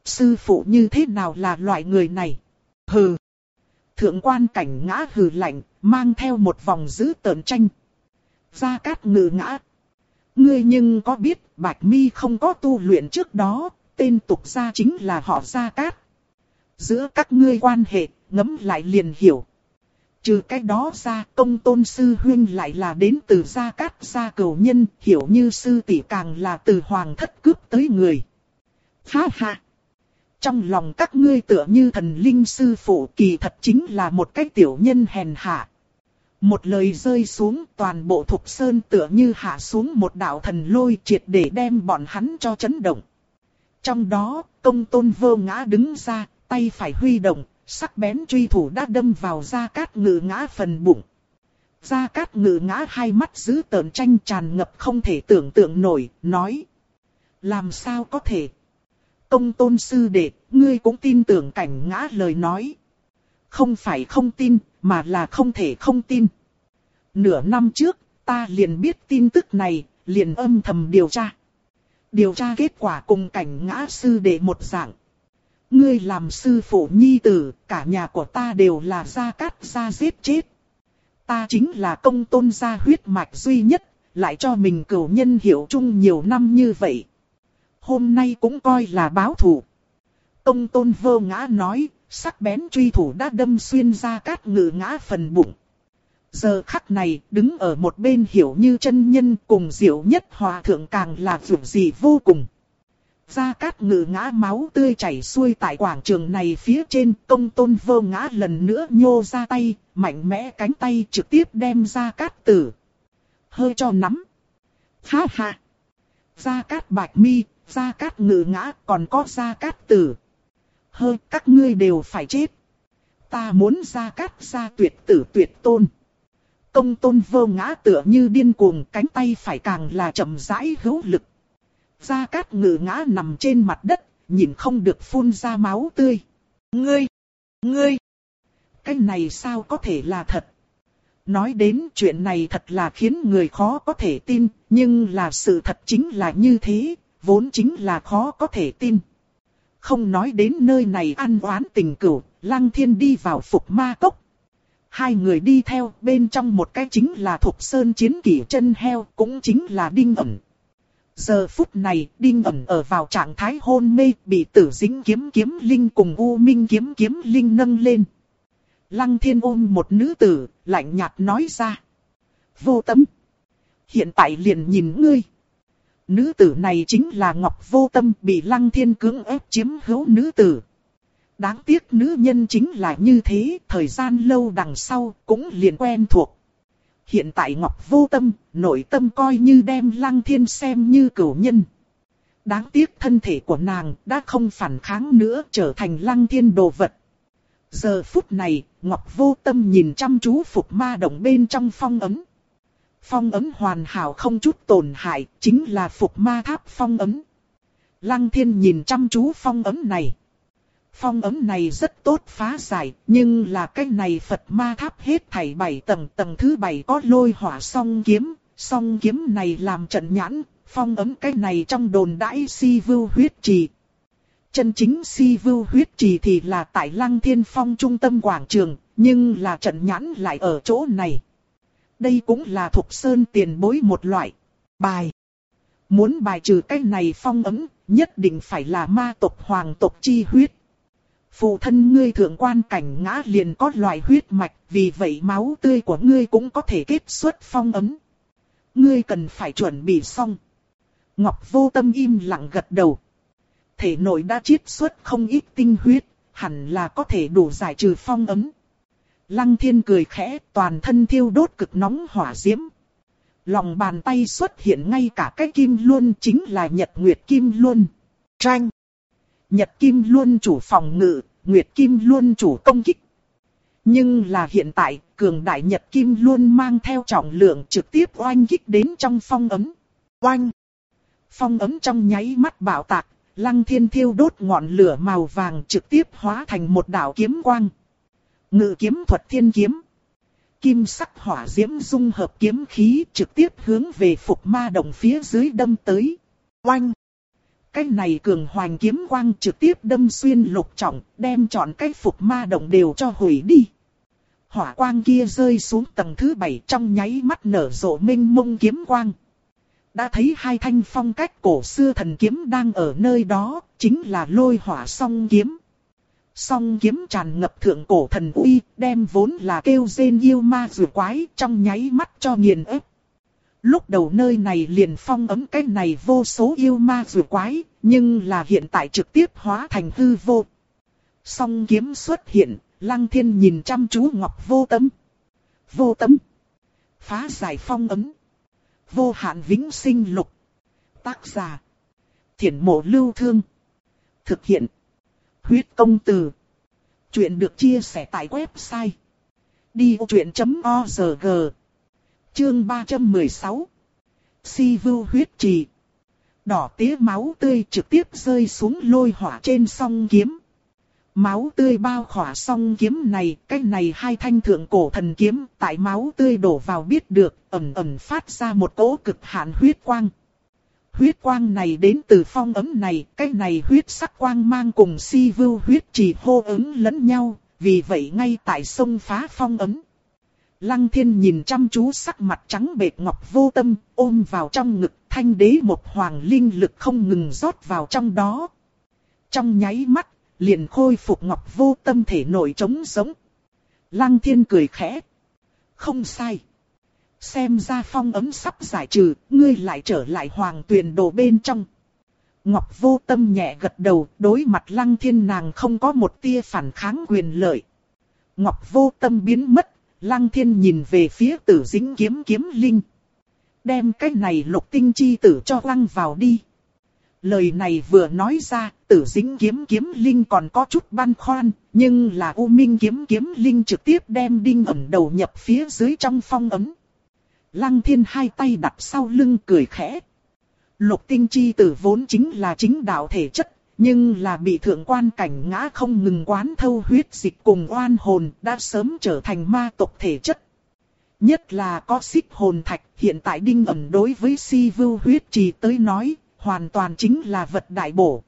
Sư phụ như thế nào là loại người này? Hừ! Thượng quan cảnh ngã hừ lạnh, mang theo một vòng dữ tợn tranh. Gia Cát ngự ngã. Ngươi nhưng có biết Bạch Mi không có tu luyện trước đó, tên tục gia chính là họ Gia Cát. Giữa các ngươi quan hệ, ngấm lại liền hiểu. Trừ cái đó ra, công tôn sư huyên lại là đến từ gia cát gia cầu nhân, hiểu như sư tỷ càng là từ hoàng thất cướp tới người. Ha ha! Trong lòng các ngươi tựa như thần linh sư phụ kỳ thật chính là một cái tiểu nhân hèn hạ. Một lời rơi xuống toàn bộ thục sơn tựa như hạ xuống một đạo thần lôi triệt để đem bọn hắn cho chấn động. Trong đó, công tôn vô ngã đứng ra, tay phải huy động, sắc bén truy thủ đã đâm vào Gia Cát Ngự ngã phần bụng. Gia Cát Ngự ngã hai mắt giữ tợn tranh tràn ngập không thể tưởng tượng nổi, nói. Làm sao có thể? Công tôn sư đệ, ngươi cũng tin tưởng cảnh ngã lời nói. Không phải không tin, mà là không thể không tin. Nửa năm trước, ta liền biết tin tức này, liền âm thầm điều tra. Điều tra kết quả cùng cảnh ngã sư đệ một dạng. Ngươi làm sư phụ nhi tử, cả nhà của ta đều là gia cát gia giết chết. Ta chính là công tôn gia huyết mạch duy nhất, lại cho mình cửu nhân hiểu chung nhiều năm như vậy. Hôm nay cũng coi là báo thù. Công tôn vô ngã nói, sắc bén truy thủ đã đâm xuyên ra cát ngự ngã phần bụng. Giờ khắc này, đứng ở một bên hiểu như chân nhân cùng diệu nhất hòa thượng càng là vượt gì vô cùng. Gia Cát ngự ngã máu tươi chảy xuôi tại quảng trường này phía trên, công tôn vô ngã lần nữa nhô ra tay, mạnh mẽ cánh tay trực tiếp đem Gia Cát tử. Hơi cho nắm. Ha ha. Gia Cát bạch mi, Gia Cát ngự ngã còn có Gia Cát tử. Hơi các ngươi đều phải chết. Ta muốn Gia Cát gia tuyệt tử tuyệt tôn. Công tôn vô ngã tựa như điên cuồng cánh tay phải càng là chậm rãi hữu lực. Gia Cát ngự ngã nằm trên mặt đất, nhìn không được phun ra máu tươi. Ngươi! Ngươi! Cái này sao có thể là thật? Nói đến chuyện này thật là khiến người khó có thể tin, nhưng là sự thật chính là như thế, vốn chính là khó có thể tin. Không nói đến nơi này ăn oán tình cửu, Lăng Thiên đi vào phục ma cốc. Hai người đi theo, bên trong một cái chính là Thục Sơn chiến kỷ chân heo, cũng chính là Đinh ẩn. Giờ phút này, Đinh ẩn ở vào trạng thái hôn mê, bị tử dính kiếm kiếm linh cùng U Minh kiếm kiếm linh nâng lên. Lăng thiên ôm một nữ tử, lạnh nhạt nói ra. Vô tâm. Hiện tại liền nhìn ngươi. Nữ tử này chính là Ngọc Vô Tâm bị Lăng Thiên cưỡng ép chiếm hữu nữ tử. Đáng tiếc nữ nhân chính là như thế, thời gian lâu đằng sau cũng liền quen thuộc. Hiện tại Ngọc Vô Tâm, nội tâm coi như đem Lăng Thiên xem như cửu nhân. Đáng tiếc thân thể của nàng đã không phản kháng nữa trở thành Lăng Thiên đồ vật. Giờ phút này, Ngọc Vô Tâm nhìn chăm chú phục ma động bên trong phong ấm. Phong ấm hoàn hảo không chút tổn hại, chính là phục ma tháp phong ấm. Lăng thiên nhìn chăm chú phong ấm này. Phong ấm này rất tốt phá giải, nhưng là cái này Phật ma tháp hết thảy bảy tầng, tầng thứ bảy có lôi hỏa song kiếm, song kiếm này làm trận nhãn, phong ấm cái này trong đồn đãi si vưu huyết trì. Chân chính si vưu huyết trì thì là tại lăng thiên phong trung tâm quảng trường, nhưng là trận nhãn lại ở chỗ này. Đây cũng là thuộc sơn tiền bối một loại. Bài. Muốn bài trừ cái này phong ấm, nhất định phải là ma tộc hoàng tộc chi huyết. Phụ thân ngươi thượng quan cảnh ngã liền có loại huyết mạch, vì vậy máu tươi của ngươi cũng có thể kết xuất phong ấm. Ngươi cần phải chuẩn bị xong. Ngọc vô tâm im lặng gật đầu. Thể nội đã chiết xuất không ít tinh huyết, hẳn là có thể đủ giải trừ phong ấm. Lăng thiên cười khẽ, toàn thân thiêu đốt cực nóng hỏa diễm. Lòng bàn tay xuất hiện ngay cả cái kim luôn chính là Nhật Nguyệt Kim luôn. Tranh. Nhật Kim Luân chủ phòng ngự, Nguyệt Kim Luân chủ công kích. Nhưng là hiện tại, cường đại Nhật Kim Luân mang theo trọng lượng trực tiếp oanh kích đến trong phong ấm. Oanh. Phong ấm trong nháy mắt bạo tạc, lăng thiên thiêu đốt ngọn lửa màu vàng trực tiếp hóa thành một đạo kiếm quang. Ngự kiếm thuật thiên kiếm. Kim sắc hỏa diễm dung hợp kiếm khí trực tiếp hướng về phục ma đồng phía dưới đâm tới. Oanh! Cái này cường hoành kiếm quang trực tiếp đâm xuyên lục trọng, đem chọn cái phục ma động đều cho hủy đi. Hỏa quang kia rơi xuống tầng thứ bảy trong nháy mắt nở rộ minh mông kiếm quang. Đã thấy hai thanh phong cách cổ xưa thần kiếm đang ở nơi đó, chính là lôi hỏa song kiếm. Song kiếm tràn ngập thượng cổ thần uy, đem vốn là kêu rên yêu ma rùa quái trong nháy mắt cho nghiền ép. Lúc đầu nơi này liền phong ấm cái này vô số yêu ma rùa quái, nhưng là hiện tại trực tiếp hóa thành hư vô. Song kiếm xuất hiện, lăng thiên nhìn chăm chú ngọc vô tâm. Vô tâm. Phá giải phong ấm. Vô hạn vĩnh sinh lục. Tác giả. Thiển mộ lưu thương. Thực hiện. Huyết công từ. Chuyện được chia sẻ tại website. Đi vô chuyện.org Chương 316 Si vưu huyết trì Đỏ tía máu tươi trực tiếp rơi xuống lôi hỏa trên song kiếm. Máu tươi bao khỏa song kiếm này, cái này hai thanh thượng cổ thần kiếm, tại máu tươi đổ vào biết được, ẩn ẩn phát ra một cỗ cực hạn huyết quang. Huyết quang này đến từ phong ấm này, cái này huyết sắc quang mang cùng si vưu huyết trì hô ứng lẫn nhau, vì vậy ngay tại sông phá phong ấm. Lăng thiên nhìn chăm chú sắc mặt trắng bệt ngọc vô tâm, ôm vào trong ngực thanh đế một hoàng linh lực không ngừng rót vào trong đó. Trong nháy mắt, liền khôi phục ngọc vô tâm thể nổi trống sống. Lăng thiên cười khẽ. Không sai. Xem ra phong ấm sắp giải trừ, ngươi lại trở lại hoàng tuyền đồ bên trong. Ngọc vô tâm nhẹ gật đầu, đối mặt lăng thiên nàng không có một tia phản kháng quyền lợi. Ngọc vô tâm biến mất, lăng thiên nhìn về phía tử dính kiếm kiếm linh. Đem cái này lục tinh chi tử cho lăng vào đi. Lời này vừa nói ra, tử dính kiếm kiếm linh còn có chút băn khoăn, nhưng là U Minh kiếm kiếm linh trực tiếp đem đinh ẩn đầu nhập phía dưới trong phong ấm. Lăng thiên hai tay đặt sau lưng cười khẽ. Lục tinh chi tử vốn chính là chính đạo thể chất, nhưng là bị thượng quan cảnh ngã không ngừng quán thâu huyết dịch cùng oan hồn đã sớm trở thành ma tộc thể chất. Nhất là có xích hồn thạch, hiện tại đinh ẩn đối với si vưu huyết trì tới nói, hoàn toàn chính là vật đại bổ.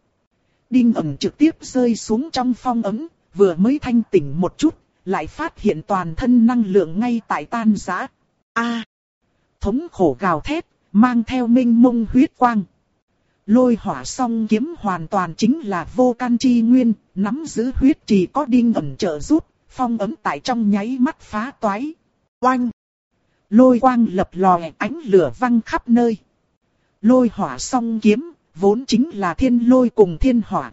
Đinh ẩn trực tiếp rơi xuống trong phong ấm, vừa mới thanh tỉnh một chút, lại phát hiện toàn thân năng lượng ngay tại tan rã. A, thống khổ gào thét, mang theo minh mông huyết quang. Lôi hỏa song kiếm hoàn toàn chính là vô can chi nguyên, nắm giữ huyết trì có đinh ẩn trợ giúp, phong ấm tại trong nháy mắt phá toái. Oanh! Lôi quang lập lòe ánh lửa văng khắp nơi. Lôi hỏa song kiếm, vốn chính là thiên lôi cùng thiên hỏa.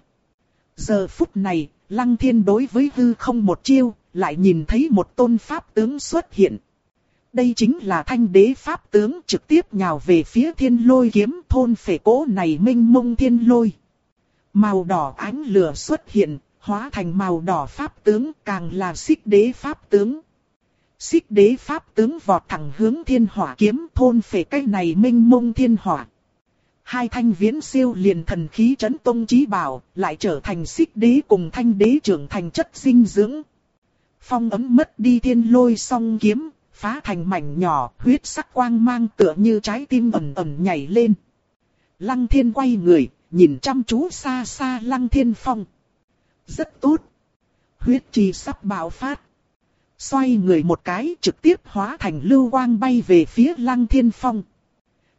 Giờ phút này, lăng thiên đối với hư không một chiêu, lại nhìn thấy một tôn pháp tướng xuất hiện. Đây chính là thanh đế pháp tướng trực tiếp nhào về phía thiên lôi kiếm thôn phệ cố này minh mông thiên lôi. Màu đỏ ánh lửa xuất hiện, hóa thành màu đỏ pháp tướng càng là xích đế pháp tướng. Xích đế pháp tướng vọt thẳng hướng thiên hỏa kiếm thôn phệ cái này minh mông thiên hỏa. Hai thanh viễn siêu liền thần khí chấn tông chí bảo, lại trở thành xích đế cùng thanh đế trưởng thành chất dinh dưỡng. Phong ấm mất đi thiên lôi song kiếm, phá thành mảnh nhỏ, huyết sắc quang mang tựa như trái tim ẩn ẩn nhảy lên. Lăng thiên quay người, nhìn chăm chú xa xa lăng thiên phong. Rất tốt. Huyết chi sắp bạo phát. Xoay người một cái trực tiếp hóa thành lưu quang bay về phía lăng thiên phong.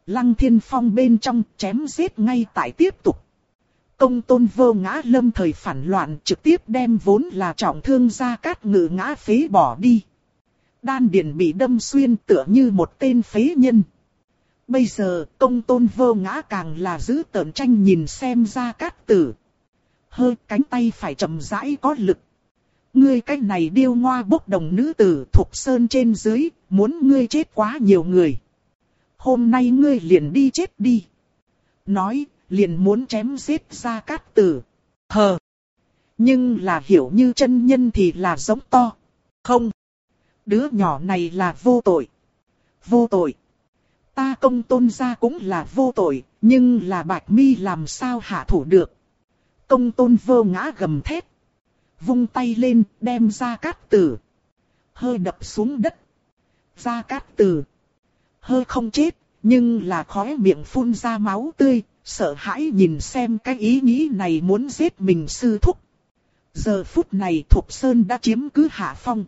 Lăng thiên phong bên trong chém giết ngay tại tiếp tục. Công tôn vô ngã lâm thời phản loạn trực tiếp đem vốn là trọng thương ra cát ngự ngã phế bỏ đi. Đan điền bị đâm xuyên tựa như một tên phế nhân. Bây giờ công tôn vô ngã càng là giữ tợn tranh nhìn xem ra cát tử. Hơi cánh tay phải chậm rãi có lực. Ngươi cách này điêu ngoa bốc đồng nữ tử thuộc sơn trên dưới, muốn ngươi chết quá nhiều người. Hôm nay ngươi liền đi chết đi. Nói, liền muốn chém giết ra cát tử. Hờ! Nhưng là hiểu như chân nhân thì là giống to. Không! Đứa nhỏ này là vô tội. Vô tội. Ta công tôn gia cũng là vô tội, nhưng là bạch mi làm sao hạ thủ được. Công tôn vô ngã gầm thét. Vung tay lên, đem ra cát tử. Hơi đập xuống đất. Ra cát tử. Hơi không chết, nhưng là khóe miệng phun ra máu tươi, sợ hãi nhìn xem cái ý nghĩ này muốn giết mình sư thúc. Giờ phút này Thục Sơn đã chiếm cứ hạ phong.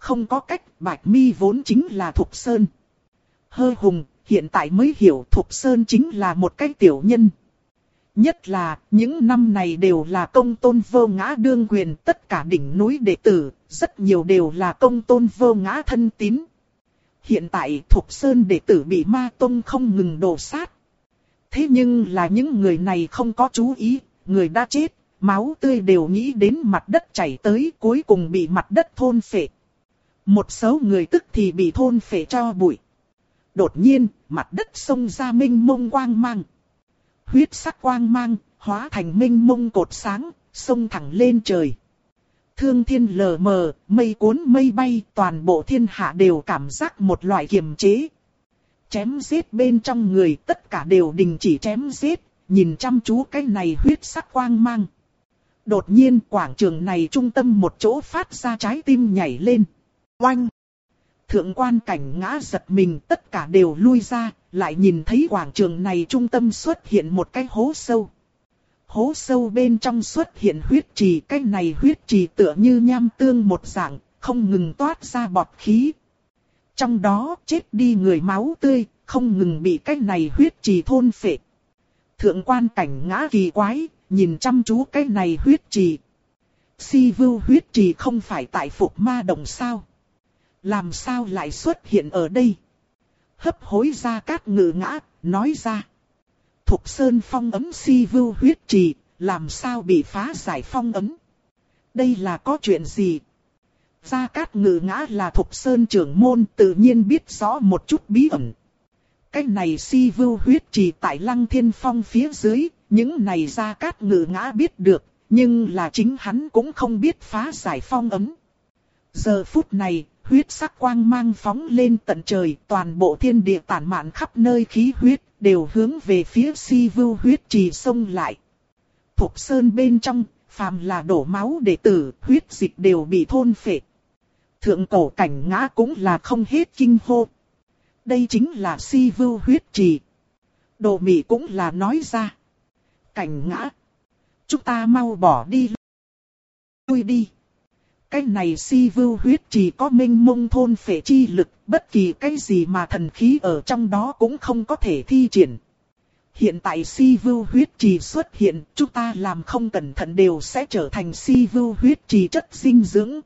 Không có cách, Bạch Mi vốn chính là Thục Sơn. Hơ hùng, hiện tại mới hiểu Thục Sơn chính là một cái tiểu nhân. Nhất là, những năm này đều là công tôn vô ngã đương quyền tất cả đỉnh núi đệ tử, rất nhiều đều là công tôn vô ngã thân tín. Hiện tại Thục Sơn đệ tử bị ma tôn không ngừng đổ sát. Thế nhưng là những người này không có chú ý, người đã chết, máu tươi đều nghĩ đến mặt đất chảy tới cuối cùng bị mặt đất thôn phệ. Một số người tức thì bị thôn phệ cho bụi. Đột nhiên, mặt đất sông ra minh mông quang mang. Huyết sắc quang mang, hóa thành minh mông cột sáng, sông thẳng lên trời. Thương thiên lờ mờ, mây cuốn mây bay, toàn bộ thiên hạ đều cảm giác một loại kiềm chế. Chém giết bên trong người tất cả đều đình chỉ chém giết, nhìn chăm chú cái này huyết sắc quang mang. Đột nhiên quảng trường này trung tâm một chỗ phát ra trái tim nhảy lên. Oanh! Thượng quan cảnh ngã giật mình tất cả đều lui ra, lại nhìn thấy quảng trường này trung tâm xuất hiện một cái hố sâu. Hố sâu bên trong xuất hiện huyết trì, cái này huyết trì tựa như nham tương một dạng, không ngừng toát ra bọt khí. Trong đó chết đi người máu tươi, không ngừng bị cái này huyết trì thôn phệ. Thượng quan cảnh ngã kỳ quái, nhìn chăm chú cái này huyết trì. Si vưu huyết trì không phải tại phục ma đồng sao. Làm sao lại xuất hiện ở đây? Hấp hối ra cát ngự ngã, nói ra. Thục Sơn phong ấm si vưu huyết trì, làm sao bị phá giải phong ấm? Đây là có chuyện gì? Gia Cát Ngự Ngã là Thục Sơn trưởng môn tự nhiên biết rõ một chút bí ẩn. Cái này si vưu huyết trì tại Lăng Thiên Phong phía dưới, những này Gia Cát Ngự Ngã biết được, nhưng là chính hắn cũng không biết phá giải phong ấm. Giờ phút này, huyết sắc quang mang phóng lên tận trời, toàn bộ thiên địa tản mạn khắp nơi khí huyết, đều hướng về phía si vưu huyết trì sông lại. Thục sơn bên trong, phàm là đổ máu đệ tử, huyết dịch đều bị thôn phệ. Thượng cổ cảnh ngã cũng là không hết kinh hô. Đây chính là si vưu huyết trì. Đồ mị cũng là nói ra. Cảnh ngã. Chúng ta mau bỏ đi. Lui đi. Cái này si vưu huyết chỉ có minh mông thôn phệ chi lực, bất kỳ cái gì mà thần khí ở trong đó cũng không có thể thi triển. Hiện tại si vưu huyết trì xuất hiện, chúng ta làm không cẩn thận đều sẽ trở thành si vưu huyết trì chất dinh dưỡng.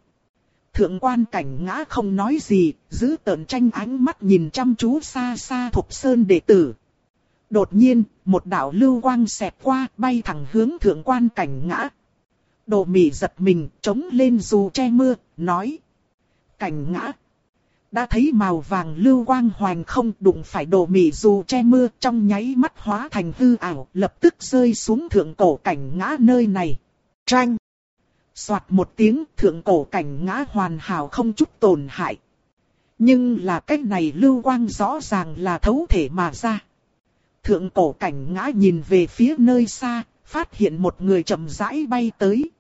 Thượng quan cảnh ngã không nói gì, giữ tợn tranh ánh mắt nhìn chăm chú xa xa thục sơn đệ tử. Đột nhiên, một đạo lưu quang xẹt qua, bay thẳng hướng thượng quan cảnh ngã. Đồ mỉ giật mình, chống lên dù che mưa, nói. Cảnh ngã. Đã thấy màu vàng lưu quang hoàng không đụng phải đồ mỉ dù che mưa trong nháy mắt hóa thành hư ảo, lập tức rơi xuống thượng cổ cảnh ngã nơi này. Tranh. Xoạt một tiếng thượng cổ cảnh ngã hoàn hảo không chút tổn hại. Nhưng là cách này lưu quang rõ ràng là thấu thể mà ra. Thượng cổ cảnh ngã nhìn về phía nơi xa, phát hiện một người chậm rãi bay tới.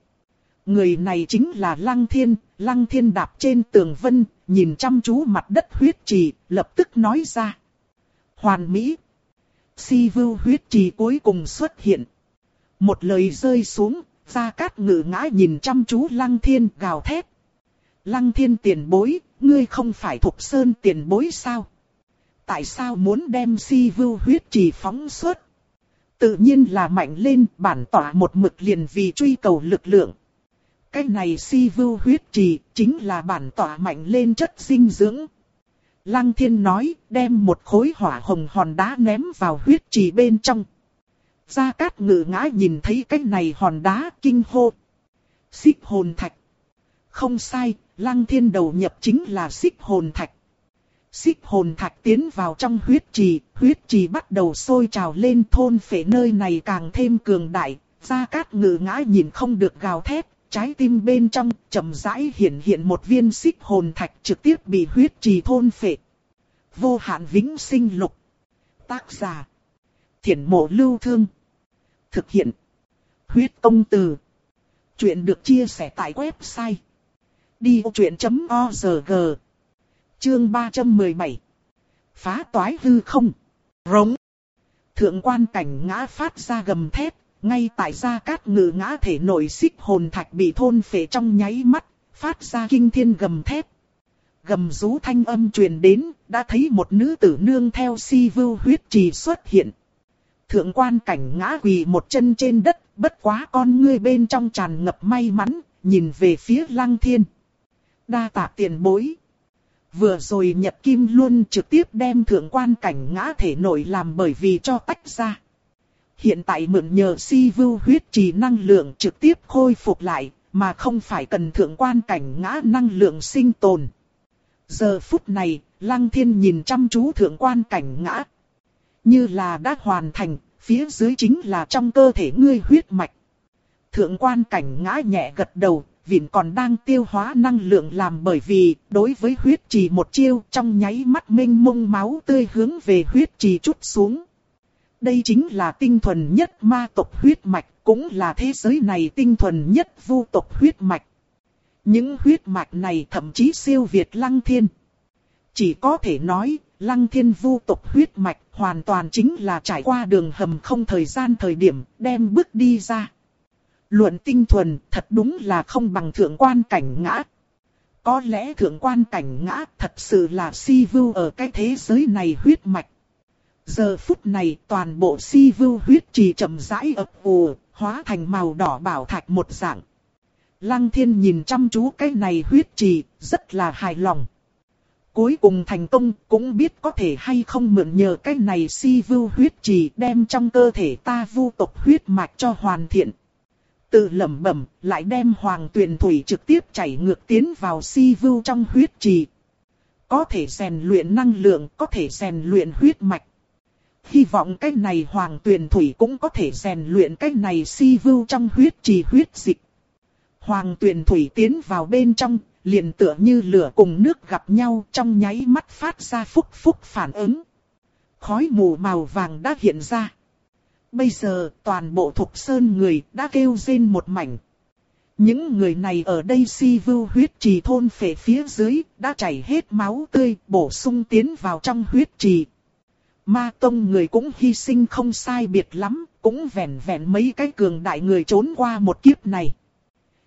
Người này chính là Lăng Thiên, Lăng Thiên đạp trên tường vân, nhìn chăm chú mặt đất huyết trì, lập tức nói ra. Hoàn Mỹ. Si vưu huyết trì cuối cùng xuất hiện. Một lời rơi xuống, Gia Cát ngự ngã nhìn chăm chú Lăng Thiên gào thét. Lăng Thiên tiền bối, ngươi không phải thuộc sơn tiền bối sao? Tại sao muốn đem si vưu huyết trì phóng xuất? Tự nhiên là mạnh lên bản tỏa một mực liền vì truy cầu lực lượng. Cái này si vưu huyết trì chính là bản tỏa mạnh lên chất dinh dưỡng. Lăng thiên nói đem một khối hỏa hồng hòn đá ném vào huyết trì bên trong. Gia Cát ngự ngã nhìn thấy cái này hòn đá kinh hô. Xích hồn thạch. Không sai, lăng thiên đầu nhập chính là xích hồn thạch. Xích hồn thạch tiến vào trong huyết trì, huyết trì bắt đầu sôi trào lên thôn phệ nơi này càng thêm cường đại. Gia Cát ngự ngã nhìn không được gào thét, trái tim bên trong chậm rãi hiện hiện một viên xích hồn thạch trực tiếp bị huyết trì thôn phệ. Vô hạn vĩnh sinh lục. Tác giả. Thiển mộ lưu thương. Thực hiện. Huyết công từ. Chuyện được chia sẻ tại website. Đi chuyện.org Chương 317 Phá toái hư không. Rống. Thượng quan cảnh ngã phát ra gầm thét, ngay tại gia cát ngự ngã thể nội xích hồn thạch bị thôn phệ trong nháy mắt, phát ra kinh thiên gầm thét. Gầm rú thanh âm truyền đến, đã thấy một nữ tử nương theo si vưu huyết trì xuất hiện. Thượng quan cảnh ngã quỳ một chân trên đất, bất quá con ngươi bên trong tràn ngập may mắn, nhìn về phía lăng thiên. Đa tạ tiền bối. Vừa rồi Nhật Kim luôn trực tiếp đem thượng quan cảnh ngã thể nội làm bởi vì cho tách ra. Hiện tại mượn nhờ si vưu huyết trì năng lượng trực tiếp khôi phục lại, mà không phải cần thượng quan cảnh ngã năng lượng sinh tồn. Giờ phút này, Lăng Thiên nhìn chăm chú thượng quan cảnh ngã. Như là đã hoàn thành, phía dưới chính là trong cơ thể ngươi huyết mạch. Thượng quan cảnh ngã nhẹ gật đầu, vịn còn đang tiêu hóa năng lượng làm bởi vì, đối với huyết trì một chiêu trong nháy mắt minh mông máu tươi hướng về huyết trì chút xuống. Đây chính là tinh thuần nhất ma tộc huyết mạch, cũng là thế giới này tinh thuần nhất vu tộc huyết mạch. Những huyết mạch này thậm chí siêu việt lăng thiên. Chỉ có thể nói, lăng thiên vu tộc huyết mạch hoàn toàn chính là trải qua đường hầm không thời gian thời điểm đem bước đi ra. Luận tinh thuần thật đúng là không bằng thượng quan cảnh ngã. Có lẽ thượng quan cảnh ngã thật sự là si vưu ở cái thế giới này huyết mạch. Giờ phút này toàn bộ si vưu huyết trì chậm rãi ập ù, hóa thành màu đỏ bảo thạch một dạng. Lăng thiên nhìn chăm chú cái này huyết trì, rất là hài lòng. Cuối cùng thành công cũng biết có thể hay không mượn nhờ cái này si vưu huyết trì đem trong cơ thể ta vu tộc huyết mạch cho hoàn thiện. Tự lẩm bẩm, lại đem hoàng tuyền thủy trực tiếp chảy ngược tiến vào si vưu trong huyết trì. Có thể rèn luyện năng lượng, có thể rèn luyện huyết mạch. Hy vọng cái này hoàng tuyền thủy cũng có thể rèn luyện cái này si vưu trong huyết trì huyết dịch. Hoàng tuyền thủy tiến vào bên trong, liền tựa như lửa cùng nước gặp nhau trong nháy mắt phát ra phúc phúc phản ứng. Khói mù màu vàng đã hiện ra. Bây giờ toàn bộ thục sơn người đã kêu rên một mảnh. Những người này ở đây si vưu huyết trì thôn phệ phía dưới đã chảy hết máu tươi bổ sung tiến vào trong huyết trì. Ma tông người cũng hy sinh không sai biệt lắm, cũng vẹn vẹn mấy cái cường đại người trốn qua một kiếp này.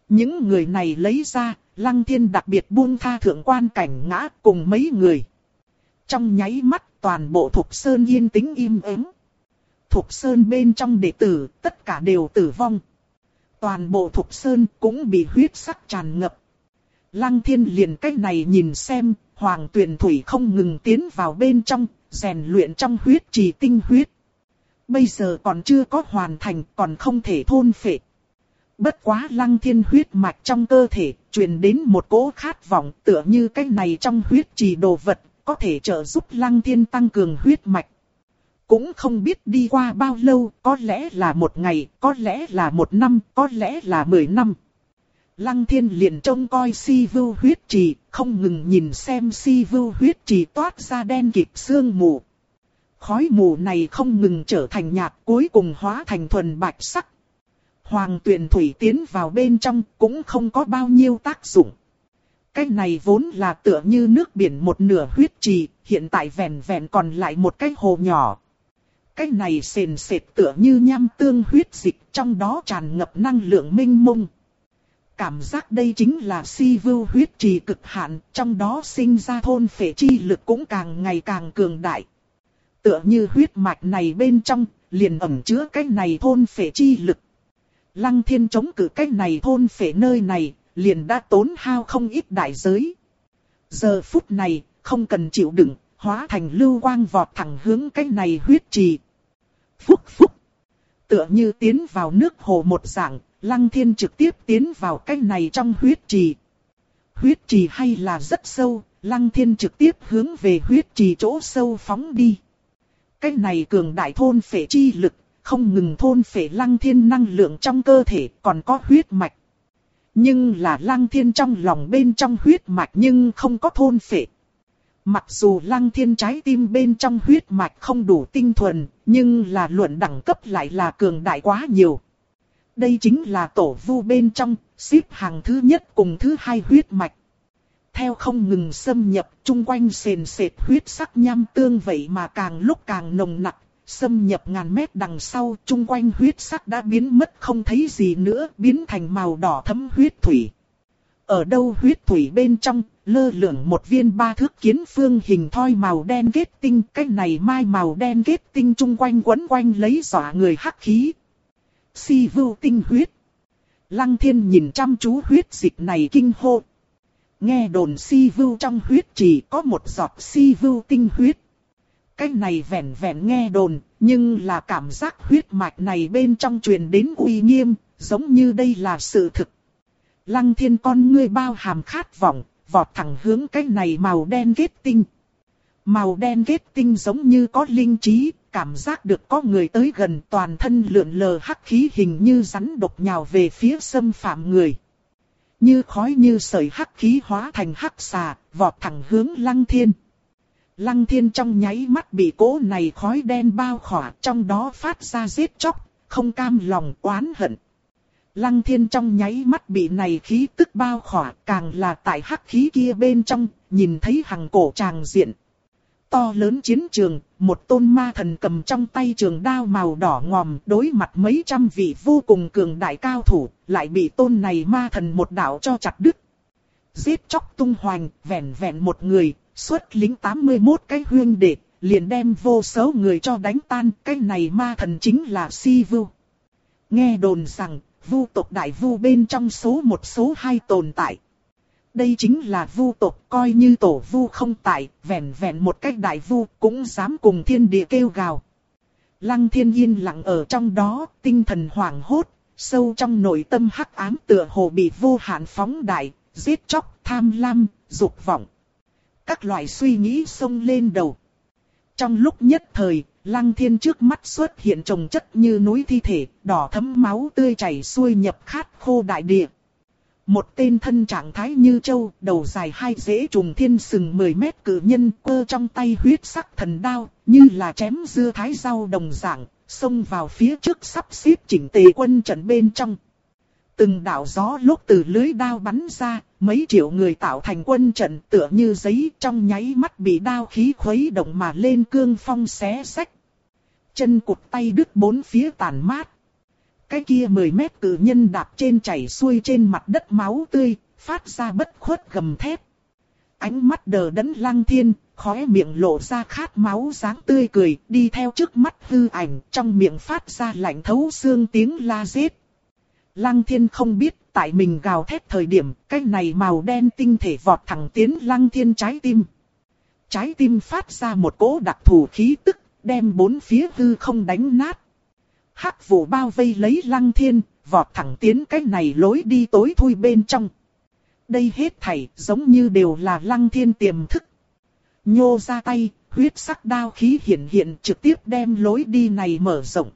Những người này lấy ra, lăng thiên đặc biệt buông tha thượng quan cảnh ngã cùng mấy người. Trong nháy mắt toàn bộ thục sơn yên tĩnh im ắng. Thục sơn bên trong đệ tử, tất cả đều tử vong. Toàn bộ thục sơn cũng bị huyết sắc tràn ngập. Lăng thiên liền cách này nhìn xem, hoàng tuyển thủy không ngừng tiến vào bên trong, rèn luyện trong huyết trì tinh huyết. Bây giờ còn chưa có hoàn thành, còn không thể thôn phệ. Bất quá lăng thiên huyết mạch trong cơ thể, truyền đến một cỗ khát vọng tựa như cái này trong huyết trì đồ vật, có thể trợ giúp lăng thiên tăng cường huyết mạch. Cũng không biết đi qua bao lâu, có lẽ là một ngày, có lẽ là một năm, có lẽ là mười năm. Lăng thiên liền trông coi si vưu huyết trì, không ngừng nhìn xem si vưu huyết trì toát ra đen kịt sương mù. Khói mù này không ngừng trở thành nhạt cuối cùng hóa thành thuần bạch sắc. Hoàng tuyển thủy tiến vào bên trong cũng không có bao nhiêu tác dụng. Cái này vốn là tựa như nước biển một nửa huyết trì, hiện tại vẹn vẹn còn lại một cái hồ nhỏ. Cái này sền sệt tựa như nham tương huyết dịch trong đó tràn ngập năng lượng minh mông. Cảm giác đây chính là si vưu huyết trì cực hạn, trong đó sinh ra thôn phệ chi lực cũng càng ngày càng cường đại. Tựa như huyết mạch này bên trong, liền ẩn chứa cái này thôn phệ chi lực. Lăng thiên chống cự cái này thôn phệ nơi này, liền đã tốn hao không ít đại giới. Giờ phút này, không cần chịu đựng, hóa thành lưu quang vọt thẳng hướng cái này huyết trì. Phúc phúc. Tựa như tiến vào nước hồ một dạng, lăng thiên trực tiếp tiến vào cái này trong huyết trì. Huyết trì hay là rất sâu, lăng thiên trực tiếp hướng về huyết trì chỗ sâu phóng đi. Cái này cường đại thôn phệ chi lực, không ngừng thôn phệ lăng thiên năng lượng trong cơ thể còn có huyết mạch. Nhưng là lăng thiên trong lòng bên trong huyết mạch nhưng không có thôn phệ. Mặc dù lăng thiên trái tim bên trong huyết mạch không đủ tinh thuần, nhưng là luận đẳng cấp lại là cường đại quá nhiều. Đây chính là tổ vu bên trong, xếp hàng thứ nhất cùng thứ hai huyết mạch. Theo không ngừng xâm nhập, chung quanh sền sệt huyết sắc nham tương vậy mà càng lúc càng nồng nặc, xâm nhập ngàn mét đằng sau, chung quanh huyết sắc đã biến mất không thấy gì nữa, biến thành màu đỏ thấm huyết thủy. Ở đâu huyết thủy bên trong, lơ lửng một viên ba thước kiến phương hình thoi màu đen kết tinh, cái này mai màu đen kết tinh chung quanh quấn quanh lấy dọa người hắc khí. Si vưu tinh huyết. Lăng thiên nhìn chăm chú huyết dịch này kinh hô. Nghe đồn si vưu trong huyết chỉ có một giọt si vưu tinh huyết. Cái này vẹn vẹn nghe đồn, nhưng là cảm giác huyết mạch này bên trong truyền đến uy nghiêm, giống như đây là sự thực. Lăng thiên con ngươi bao hàm khát vọng, vọt thẳng hướng cái này màu đen kết tinh. Màu đen kết tinh giống như có linh trí, cảm giác được có người tới gần toàn thân lượn lờ hắc khí hình như rắn độc nhào về phía xâm phạm người. Như khói như sợi hắc khí hóa thành hắc xà, vọt thẳng hướng lăng thiên. Lăng thiên trong nháy mắt bị cỗ này khói đen bao khỏa trong đó phát ra giết chóc, không cam lòng oán hận. Lăng thiên trong nháy mắt bị này khí tức bao khỏa càng là tại hắc khí kia bên trong, nhìn thấy hàng cổ tràng diện. To lớn chiến trường, một tôn ma thần cầm trong tay trường đao màu đỏ ngòm đối mặt mấy trăm vị vô cùng cường đại cao thủ, lại bị tôn này ma thần một đạo cho chặt đứt. Giết chóc tung hoành, vẹn vẹn một người, xuất lính 81 cái huyên đệ, liền đem vô số người cho đánh tan, cái này ma thần chính là Si Vu. Nghe đồn rằng, vu tộc đại vu bên trong số một số hai tồn tại. Đây chính là vu tộc coi như tổ vu không tại, vẹn vẹn một cách đại vu cũng dám cùng thiên địa kêu gào. Lăng thiên yên lặng ở trong đó, tinh thần hoảng hốt, sâu trong nội tâm hắc ám tựa hồ bị vô hạn phóng đại, giết chóc, tham lam, dục vọng. Các loại suy nghĩ xông lên đầu. Trong lúc nhất thời, lăng thiên trước mắt xuất hiện trồng chất như núi thi thể, đỏ thấm máu tươi chảy xuôi nhập khát khô đại địa. Một tên thân trạng thái như châu, đầu dài hai dễ trùng thiên sừng 10 mét cử nhân cơ trong tay huyết sắc thần đao, như là chém dưa thái rau đồng dạng, xông vào phía trước sắp xếp chỉnh tề quân trận bên trong. Từng đạo gió lúc từ lưới đao bắn ra, mấy triệu người tạo thành quân trận tựa như giấy trong nháy mắt bị đao khí khuấy động mà lên cương phong xé sách. Chân cụt tay đứt bốn phía tàn mát. Cái kia 10 mét cử nhân đạp trên chảy xuôi trên mặt đất máu tươi, phát ra bất khuất gầm thép. Ánh mắt đờ đẫn lăng thiên, khóe miệng lộ ra khát máu dáng tươi cười, đi theo trước mắt hư ảnh, trong miệng phát ra lạnh thấu xương tiếng la giết. Lăng thiên không biết, tại mình gào thét thời điểm, cái này màu đen tinh thể vọt thẳng tiến lăng thiên trái tim. Trái tim phát ra một cỗ đặc thù khí tức, đem bốn phía hư không đánh nát. Hắc vụ bao vây lấy lăng thiên, vọt thẳng tiến cái này lối đi tối thui bên trong. Đây hết thảy giống như đều là lăng thiên tiềm thức. Nhô ra tay, huyết sắc đao khí hiện hiện trực tiếp đem lối đi này mở rộng.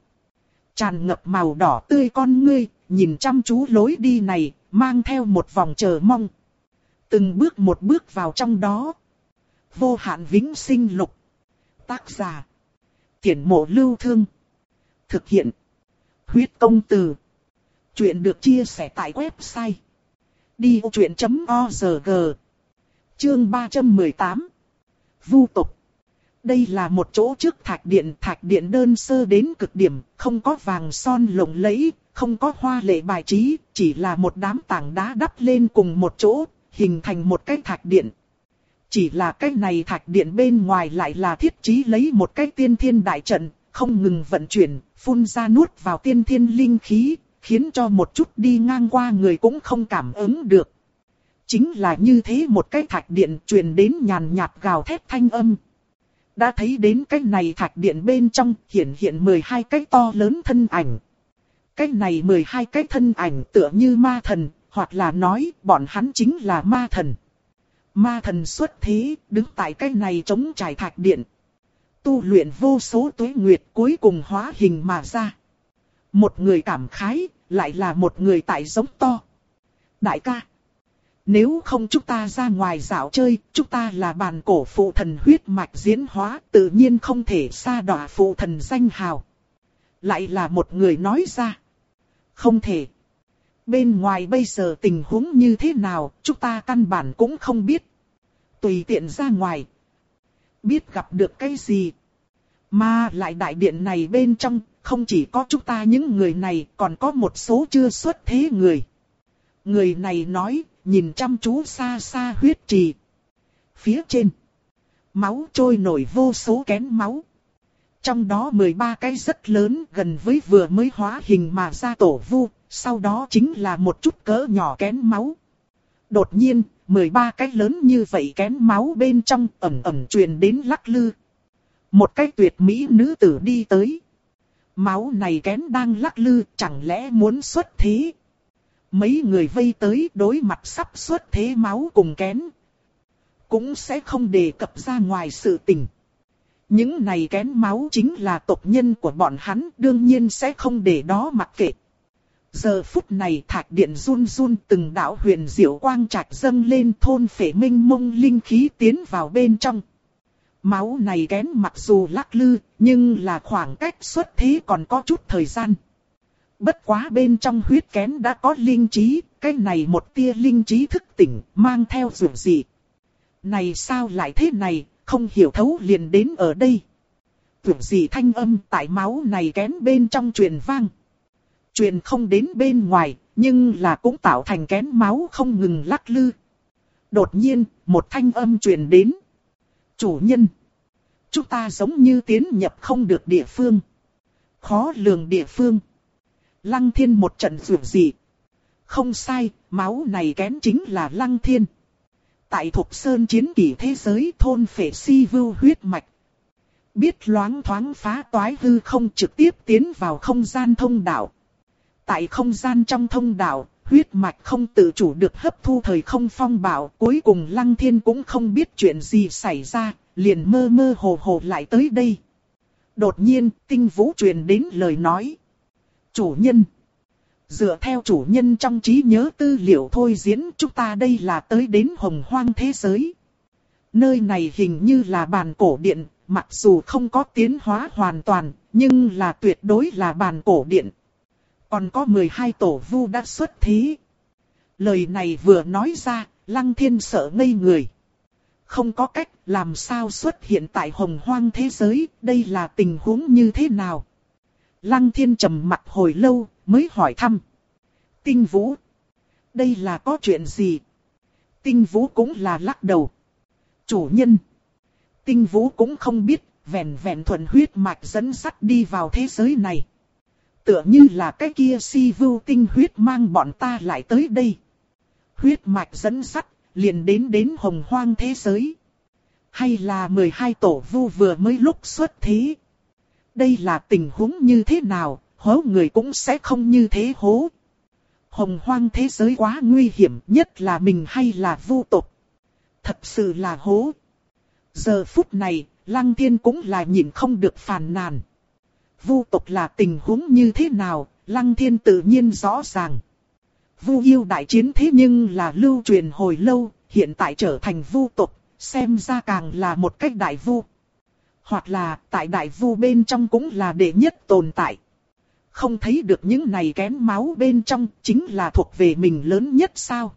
Tràn ngập màu đỏ tươi con ngươi, nhìn chăm chú lối đi này, mang theo một vòng chờ mong. Từng bước một bước vào trong đó. Vô hạn vĩnh sinh lục. Tác giả. Tiễn mộ lưu thương. Thực hiện. Huyết công từ. Chuyện được chia sẻ tại website. Đi vô chuyện.org Chương 318 Vu tục Đây là một chỗ trước thạch điện, thạch điện đơn sơ đến cực điểm, không có vàng son lộng lẫy, không có hoa lệ bài trí, chỉ là một đám tảng đá đắp lên cùng một chỗ, hình thành một cái thạch điện. Chỉ là cái này thạch điện bên ngoài lại là thiết trí lấy một cái tiên thiên đại trận, không ngừng vận chuyển, phun ra nuốt vào tiên thiên linh khí, khiến cho một chút đi ngang qua người cũng không cảm ứng được. Chính là như thế một cái thạch điện truyền đến nhàn nhạt gào thét thanh âm. Đã thấy đến cái này thạch điện bên trong hiện hiện 12 cái to lớn thân ảnh. Cái này 12 cái thân ảnh tựa như ma thần, hoặc là nói bọn hắn chính là ma thần. Ma thần xuất thế, đứng tại cái này chống trải thạch điện. Tu luyện vô số tuế nguyệt cuối cùng hóa hình mà ra. Một người cảm khái, lại là một người tại giống to. Đại ca. Nếu không chúng ta ra ngoài dạo chơi, chúng ta là bàn cổ phụ thần huyết mạch diễn hóa, tự nhiên không thể xa đọa phụ thần danh hào. Lại là một người nói ra. Không thể. Bên ngoài bây giờ tình huống như thế nào, chúng ta căn bản cũng không biết. Tùy tiện ra ngoài. Biết gặp được cái gì. Mà lại đại điện này bên trong, không chỉ có chúng ta những người này, còn có một số chưa xuất thế người. Người này nói, nhìn chăm chú xa xa huyết trì. Phía trên, máu trôi nổi vô số kén máu. Trong đó 13 cái rất lớn gần với vừa mới hóa hình mà ra tổ vu, sau đó chính là một chút cỡ nhỏ kén máu. Đột nhiên, 13 cái lớn như vậy kén máu bên trong ẩm ẩm truyền đến lắc lư. Một cái tuyệt mỹ nữ tử đi tới. Máu này kén đang lắc lư, chẳng lẽ muốn xuất thế? Mấy người vây tới đối mặt sắp xuất thế máu cùng kén. Cũng sẽ không đề cập ra ngoài sự tình. Những này kén máu chính là tộc nhân của bọn hắn, đương nhiên sẽ không để đó mặc kệ. Giờ phút này thạch điện run run từng đạo huyền diệu quang trạch dâng lên thôn phệ minh mông linh khí tiến vào bên trong. Máu này kén mặc dù lắc lư, nhưng là khoảng cách xuất thế còn có chút thời gian. Bất quá bên trong huyết kén đã có linh trí, cái này một tia linh trí thức tỉnh, mang theo dù gì. Này sao lại thế này, không hiểu thấu liền đến ở đây. Tưởng gì thanh âm tại máu này kén bên trong truyền vang. Truyền không đến bên ngoài, nhưng là cũng tạo thành kén máu không ngừng lắc lư. Đột nhiên, một thanh âm truyền đến. Chủ nhân. Chúng ta giống như tiến nhập không được địa phương. Khó lường địa phương. Lăng thiên một trận rượu dị. Không sai, máu này kén chính là lăng thiên. Tại Thục Sơn chiến kỷ thế giới thôn phệ si vưu huyết mạch. Biết loáng thoáng phá toái hư không trực tiếp tiến vào không gian thông đạo. Tại không gian trong thông đạo, huyết mạch không tự chủ được hấp thu thời không phong bảo. Cuối cùng Lăng Thiên cũng không biết chuyện gì xảy ra, liền mơ mơ hồ hồ lại tới đây. Đột nhiên, tinh vũ truyền đến lời nói. Chủ nhân. Dựa theo chủ nhân trong trí nhớ tư liệu thôi diễn chúng ta đây là tới đến hồng hoang thế giới. Nơi này hình như là bàn cổ điện, mặc dù không có tiến hóa hoàn toàn, nhưng là tuyệt đối là bàn cổ điện. Còn có 12 tổ vu đã xuất thí. Lời này vừa nói ra, lăng thiên sợ ngây người. Không có cách làm sao xuất hiện tại hồng hoang thế giới, đây là tình huống như thế nào? Lăng thiên trầm mặt hồi lâu, mới hỏi thăm. Tinh vũ. Đây là có chuyện gì? Tinh vũ cũng là lắc đầu. Chủ nhân. Tinh vũ cũng không biết, vẹn vẹn thuần huyết mạch dẫn sắt đi vào thế giới này. Tựa như là cái kia si vưu tinh huyết mang bọn ta lại tới đây. Huyết mạch dẫn sắt, liền đến đến hồng hoang thế giới. Hay là 12 tổ vu vừa mới lúc xuất thế. Đây là tình huống như thế nào, hố người cũng sẽ không như thế hố. Hồng hoang thế giới quá nguy hiểm nhất là mình hay là vu tộc. Thật sự là hố. Giờ phút này, Lăng Thiên cũng là nhìn không được phàn nàn. Vu tộc là tình huống như thế nào, Lăng Thiên tự nhiên rõ ràng. Vu yêu đại chiến thế nhưng là lưu truyền hồi lâu, hiện tại trở thành vu tộc, xem ra càng là một cách đại vu. Hoặc là tại đại vu bên trong cũng là đệ nhất tồn tại. Không thấy được những này kém máu bên trong chính là thuộc về mình lớn nhất sao?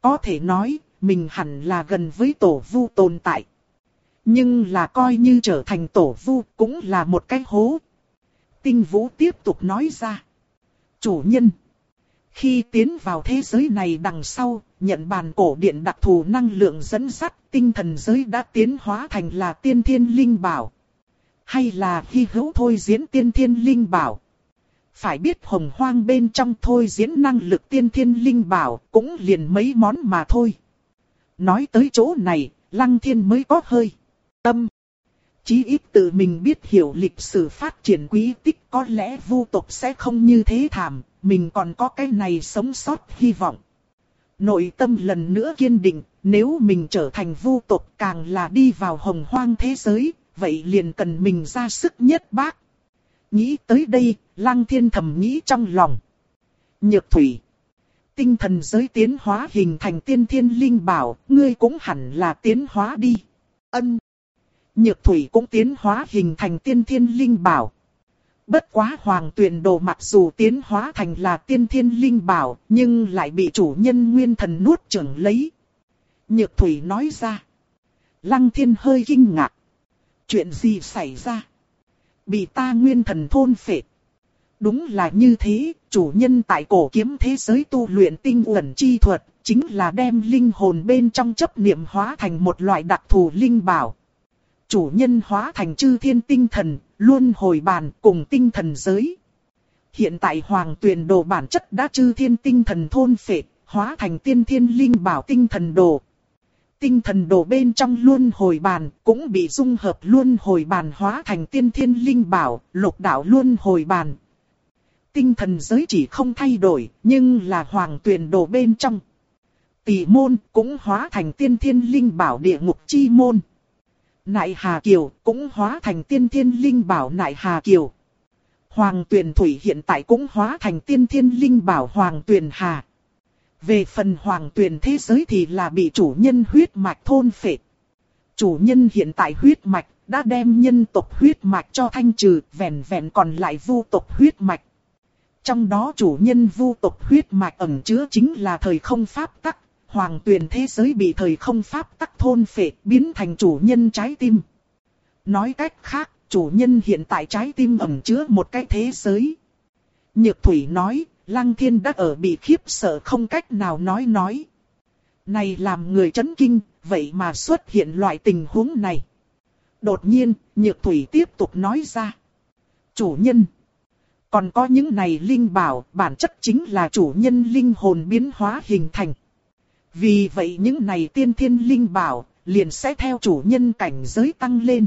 Có thể nói, mình hẳn là gần với tổ vu tồn tại. Nhưng là coi như trở thành tổ vu cũng là một cái hố. Tinh vũ tiếp tục nói ra. Chủ nhân. Khi tiến vào thế giới này đằng sau, nhận bàn cổ điện đặc thù năng lượng dẫn dắt, tinh thần giới đã tiến hóa thành là tiên thiên linh bảo. Hay là hy hữu thôi diễn tiên thiên linh bảo. Phải biết hồng hoang bên trong thôi diễn năng lực tiên thiên linh bảo cũng liền mấy món mà thôi. Nói tới chỗ này, lăng thiên mới có hơi. Tâm. Chí ít tự mình biết hiểu lịch sử phát triển quý tích có lẽ vu tộc sẽ không như thế thảm, mình còn có cái này sống sót hy vọng. Nội tâm lần nữa kiên định, nếu mình trở thành vu tộc càng là đi vào hồng hoang thế giới, vậy liền cần mình ra sức nhất bác. Nghĩ tới đây, lăng thiên thầm nghĩ trong lòng. Nhược thủy. Tinh thần giới tiến hóa hình thành tiên thiên linh bảo, ngươi cũng hẳn là tiến hóa đi. Ân. Nhược thủy cũng tiến hóa hình thành tiên thiên linh bảo. Bất quá hoàng tuyển đồ mặc dù tiến hóa thành là tiên thiên linh bảo, nhưng lại bị chủ nhân nguyên thần nuốt chửng lấy. Nhược thủy nói ra. Lăng thiên hơi kinh ngạc. Chuyện gì xảy ra? Bị ta nguyên thần thôn phệ. Đúng là như thế, chủ nhân tại cổ kiếm thế giới tu luyện tinh uẩn chi thuật, chính là đem linh hồn bên trong chấp niệm hóa thành một loại đặc thù linh bảo chủ nhân hóa thành chư thiên tinh thần, luôn hồi bàn cùng tinh thần giới. Hiện tại hoàng tuyển đồ bản chất đã chư thiên tinh thần thôn phệ, hóa thành tiên thiên linh bảo tinh thần đồ. Tinh thần đồ bên trong luôn hồi bàn cũng bị dung hợp luôn hồi bàn hóa thành tiên thiên linh bảo, lục đạo luôn hồi bàn. Tinh thần giới chỉ không thay đổi, nhưng là hoàng tuyển đồ bên trong. Tỷ môn cũng hóa thành tiên thiên linh bảo địa ngục chi môn. Nại Hà Kiều cũng hóa thành tiên thiên linh bảo Nại Hà Kiều. Hoàng Tuyền Thủy hiện tại cũng hóa thành tiên thiên linh bảo Hoàng Tuyền Hà. Về phần Hoàng Tuyền thế giới thì là bị chủ nhân huyết mạch thôn phệ. Chủ nhân hiện tại huyết mạch đã đem nhân tộc huyết mạch cho thanh trừ, vẹn vẹn còn lại vu tộc huyết mạch. Trong đó chủ nhân vu tộc huyết mạch ẩn chứa chính là thời không pháp tắc, hoàng tuyền thế giới bị thời không pháp tắc thôn phệ biến thành chủ nhân trái tim. Nói cách khác, chủ nhân hiện tại trái tim ẩn chứa một cái thế giới. Nhược thủy nói, lăng thiên đã ở bị khiếp sợ không cách nào nói nói. Này làm người chấn kinh, vậy mà xuất hiện loại tình huống này. Đột nhiên, nhược thủy tiếp tục nói ra. Chủ nhân. Còn có những này linh bảo, bản chất chính là chủ nhân linh hồn biến hóa hình thành. Vì vậy những này tiên thiên linh bảo, liền sẽ theo chủ nhân cảnh giới tăng lên.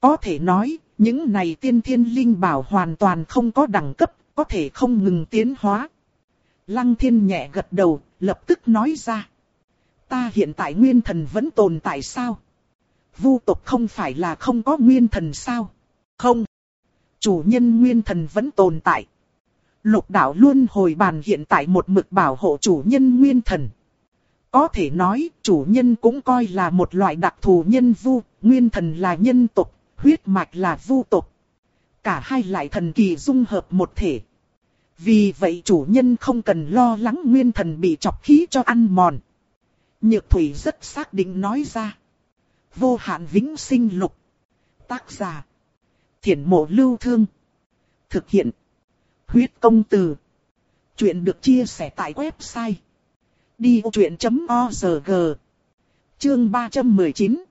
Có thể nói, những này tiên thiên linh bảo hoàn toàn không có đẳng cấp, có thể không ngừng tiến hóa. Lăng thiên nhẹ gật đầu, lập tức nói ra. Ta hiện tại nguyên thần vẫn tồn tại sao? Vu tộc không phải là không có nguyên thần sao? Không. Chủ nhân nguyên thần vẫn tồn tại. Lục đạo luôn hồi bàn hiện tại một mực bảo hộ chủ nhân nguyên thần. Có thể nói, chủ nhân cũng coi là một loại đặc thù nhân vu, nguyên thần là nhân tộc, huyết mạch là vu tộc. Cả hai lại thần kỳ dung hợp một thể. Vì vậy chủ nhân không cần lo lắng nguyên thần bị chọc khí cho ăn mòn. Nhược thủy rất xác định nói ra. Vô hạn vĩnh sinh lục. Tác giả. Thiển mộ lưu thương. Thực hiện. Huyết công từ. Chuyện được chia sẻ tại website. Đi vô chuyện.org Chương 319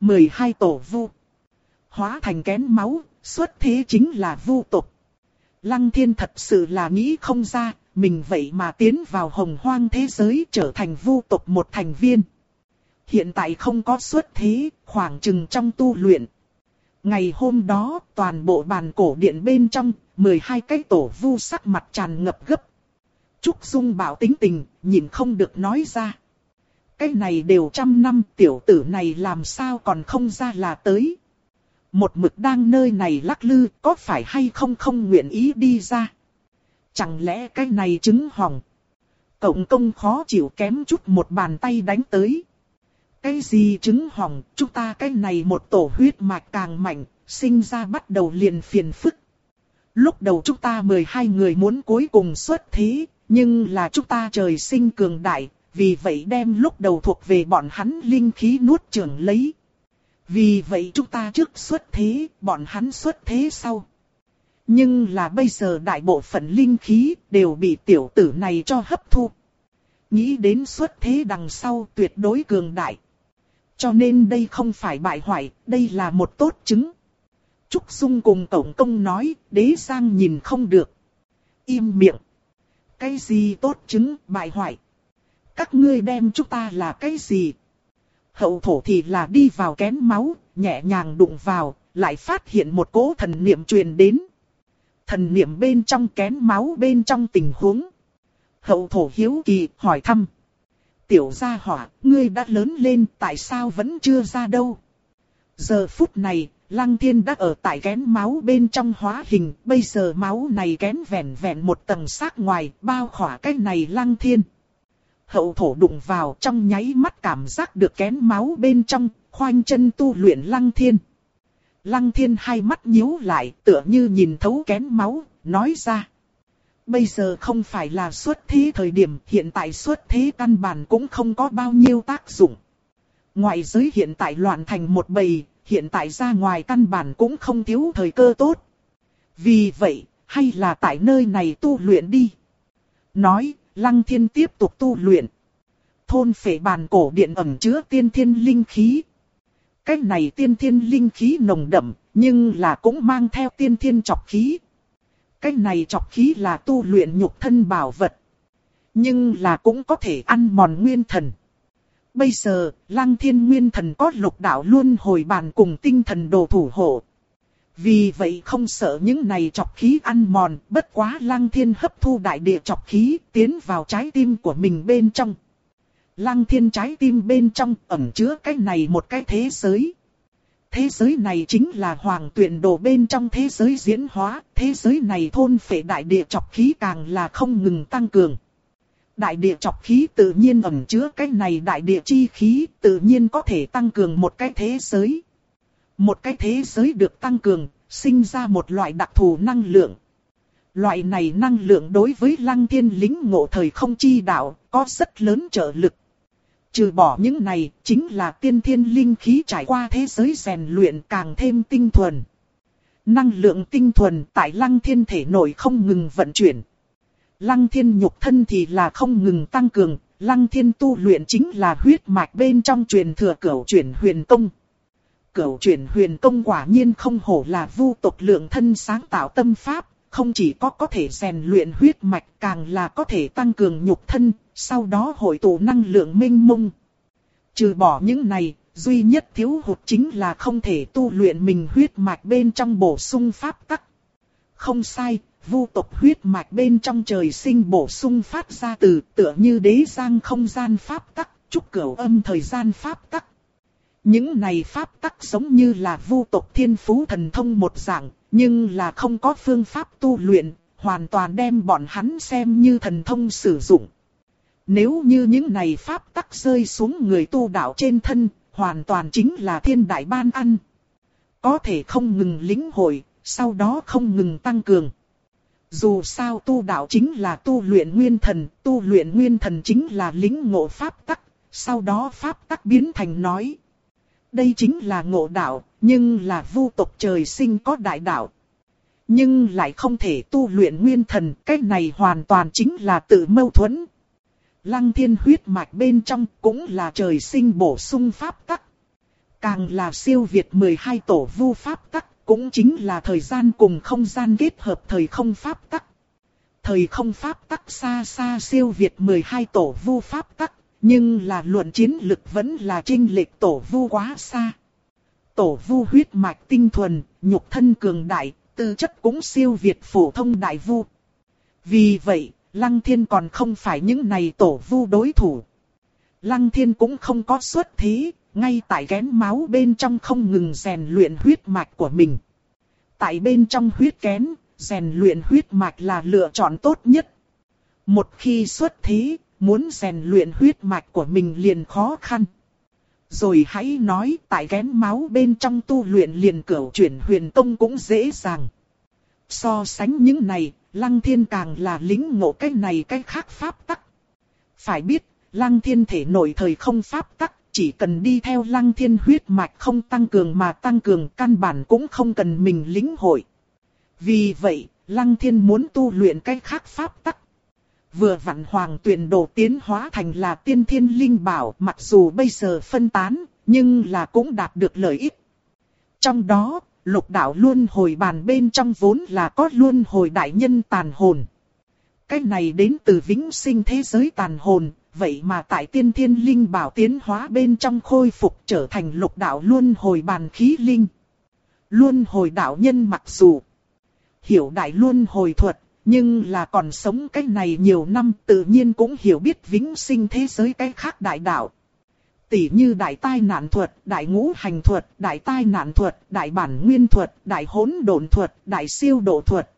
12 tổ vu Hóa thành kén máu, xuất thế chính là vu tục. Lăng thiên thật sự là nghĩ không ra, mình vậy mà tiến vào hồng hoang thế giới trở thành vu tục một thành viên. Hiện tại không có xuất thế, khoảng chừng trong tu luyện. Ngày hôm đó, toàn bộ bàn cổ điện bên trong, 12 cái tổ vu sắc mặt tràn ngập gấp. Trúc Dung bảo tính tình, nhìn không được nói ra. Cái này đều trăm năm tiểu tử này làm sao còn không ra là tới. Một mực đang nơi này lắc lư, có phải hay không không nguyện ý đi ra. Chẳng lẽ cái này chứng hỏng. Cộng công khó chịu kém chút một bàn tay đánh tới. Cái gì chứng hỏng, chúng ta cái này một tổ huyết mạch càng mạnh, sinh ra bắt đầu liền phiền phức. Lúc đầu chúng ta 12 người muốn cuối cùng xuất thế, nhưng là chúng ta trời sinh cường đại, vì vậy đem lúc đầu thuộc về bọn hắn linh khí nuốt trưởng lấy. Vì vậy chúng ta trước xuất thế, bọn hắn xuất thế sau. Nhưng là bây giờ đại bộ phận linh khí đều bị tiểu tử này cho hấp thu. Nghĩ đến xuất thế đằng sau tuyệt đối cường đại. Cho nên đây không phải bại hoại, đây là một tốt chứng. Trúc Dung cùng Tổng Công nói, đế sang nhìn không được. Im miệng. Cái gì tốt chứng, bại hoại. Các ngươi đem chúng ta là cái gì? Hậu thổ thì là đi vào kén máu, nhẹ nhàng đụng vào, lại phát hiện một cỗ thần niệm truyền đến. Thần niệm bên trong kén máu bên trong tình huống. Hậu thổ hiếu kỳ hỏi thăm. Tiểu gia hỏa, ngươi đã lớn lên tại sao vẫn chưa ra đâu? Giờ phút này, Lăng thiên đã ở tại kén máu bên trong hóa hình, bây giờ máu này kén vẹn vẹn một tầng xác ngoài, bao khỏa cái này lăng thiên. Hậu thổ đụng vào trong nháy mắt cảm giác được kén máu bên trong, khoanh chân tu luyện lăng thiên. Lăng thiên hai mắt nhíu lại, tựa như nhìn thấu kén máu, nói ra. Bây giờ không phải là xuất thế thời điểm, hiện tại xuất thế căn bản cũng không có bao nhiêu tác dụng. Ngoại giới hiện tại loạn thành một bầy, hiện tại ra ngoài căn bản cũng không thiếu thời cơ tốt. Vì vậy, hay là tại nơi này tu luyện đi. Nói, Lăng Thiên tiếp tục tu luyện. Thôn phệ bàn cổ điện ẩm chứa tiên thiên linh khí. Cách này tiên thiên linh khí nồng đậm, nhưng là cũng mang theo tiên thiên chọc khí. Cách này chọc khí là tu luyện nhục thân bảo vật. Nhưng là cũng có thể ăn mòn nguyên thần. Bây giờ, Lăng Thiên Nguyên Thần có lục đạo luôn hồi bàn cùng tinh thần đồ thủ hộ. Vì vậy không sợ những này chọc khí ăn mòn, bất quá Lăng Thiên hấp thu đại địa chọc khí tiến vào trái tim của mình bên trong. Lăng Thiên trái tim bên trong ẩn chứa cái này một cái thế giới. Thế giới này chính là hoàng tuyển đồ bên trong thế giới diễn hóa, thế giới này thôn phệ đại địa chọc khí càng là không ngừng tăng cường. Đại địa chọc khí tự nhiên ẩn chứa cái này đại địa chi khí, tự nhiên có thể tăng cường một cái thế giới. Một cái thế giới được tăng cường, sinh ra một loại đặc thù năng lượng. Loại này năng lượng đối với lăng thiên lính ngộ thời không chi đạo, có rất lớn trợ lực. Trừ bỏ những này, chính là tiên thiên linh khí trải qua thế giới rèn luyện càng thêm tinh thuần. Năng lượng tinh thuần tại lăng thiên thể nội không ngừng vận chuyển. Lăng thiên nhục thân thì là không ngừng tăng cường, lăng thiên tu luyện chính là huyết mạch bên trong truyền thừa cửu chuyển huyền công. Cửu chuyển huyền công quả nhiên không hổ là vu tộc lượng thân sáng tạo tâm pháp, không chỉ có có thể rèn luyện huyết mạch càng là có thể tăng cường nhục thân, sau đó hội tụ năng lượng minh mông. Trừ bỏ những này, duy nhất thiếu hụt chính là không thể tu luyện mình huyết mạch bên trong bổ sung pháp tắc. Không sai, vu tộc huyết mạch bên trong trời sinh bổ sung phát ra từ tựa như đế giang không gian pháp tắc, trúc cửu âm thời gian pháp tắc. Những này pháp tắc giống như là vu tộc thiên phú thần thông một dạng, nhưng là không có phương pháp tu luyện, hoàn toàn đem bọn hắn xem như thần thông sử dụng. Nếu như những này pháp tắc rơi xuống người tu đạo trên thân, hoàn toàn chính là thiên đại ban ăn. Có thể không ngừng lĩnh hội, sau đó không ngừng tăng cường. Dù sao tu đạo chính là tu luyện nguyên thần, tu luyện nguyên thần chính là lĩnh ngộ pháp tắc, sau đó pháp tắc biến thành nói. Đây chính là ngộ đạo, nhưng là vu tộc trời sinh có đại đạo. Nhưng lại không thể tu luyện nguyên thần, cái này hoàn toàn chính là tự mâu thuẫn. Lăng thiên huyết mạch bên trong cũng là trời sinh bổ sung pháp tắc. Càng là siêu việt 12 tổ vu pháp tắc, cũng chính là thời gian cùng không gian kết hợp thời không pháp tắc. Thời không pháp tắc xa xa siêu việt 12 tổ vu pháp tắc, nhưng là luận chiến lực vẫn là trinh lệch tổ vu quá xa. Tổ vu huyết mạch tinh thuần, nhục thân cường đại, tư chất cũng siêu việt phổ thông đại vu. Vì vậy, Lăng Thiên còn không phải những này tổ vu đối thủ. Lăng Thiên cũng không có xuất thí ngay tại kén máu bên trong không ngừng rèn luyện huyết mạch của mình. Tại bên trong huyết kén, rèn luyện huyết mạch là lựa chọn tốt nhất. Một khi xuất thế, muốn rèn luyện huyết mạch của mình liền khó khăn. Rồi hãy nói tại kén máu bên trong tu luyện liền cửu chuyển huyền tông cũng dễ dàng. So sánh những này, lăng thiên càng là lính ngộ cái này cái khác pháp tắc. Phải biết, lăng thiên thể nổi thời không pháp tắc, chỉ cần đi theo lăng thiên huyết mạch không tăng cường mà tăng cường căn bản cũng không cần mình lĩnh hội. Vì vậy, lăng thiên muốn tu luyện cách khác pháp tắc. Vừa vặn hoàng tuyển đồ tiến hóa thành là tiên thiên linh bảo mặc dù bây giờ phân tán, nhưng là cũng đạt được lợi ích. Trong đó, lục đạo luôn hồi bàn bên trong vốn là có luôn hồi đại nhân tàn hồn. Cái này đến từ vĩnh sinh thế giới tàn hồn, vậy mà tại tiên thiên linh bảo tiến hóa bên trong khôi phục trở thành lục đạo luôn hồi bàn khí linh. Luôn hồi đạo nhân mặc dù hiểu đại luôn hồi thuật, nhưng là còn sống cái này nhiều năm tự nhiên cũng hiểu biết vĩnh sinh thế giới cái khác đại đạo. Tỷ như đại tai nạn thuật, đại ngũ hành thuật, đại tai nạn thuật, đại bản nguyên thuật, đại hỗn độn thuật, đại siêu độ thuật.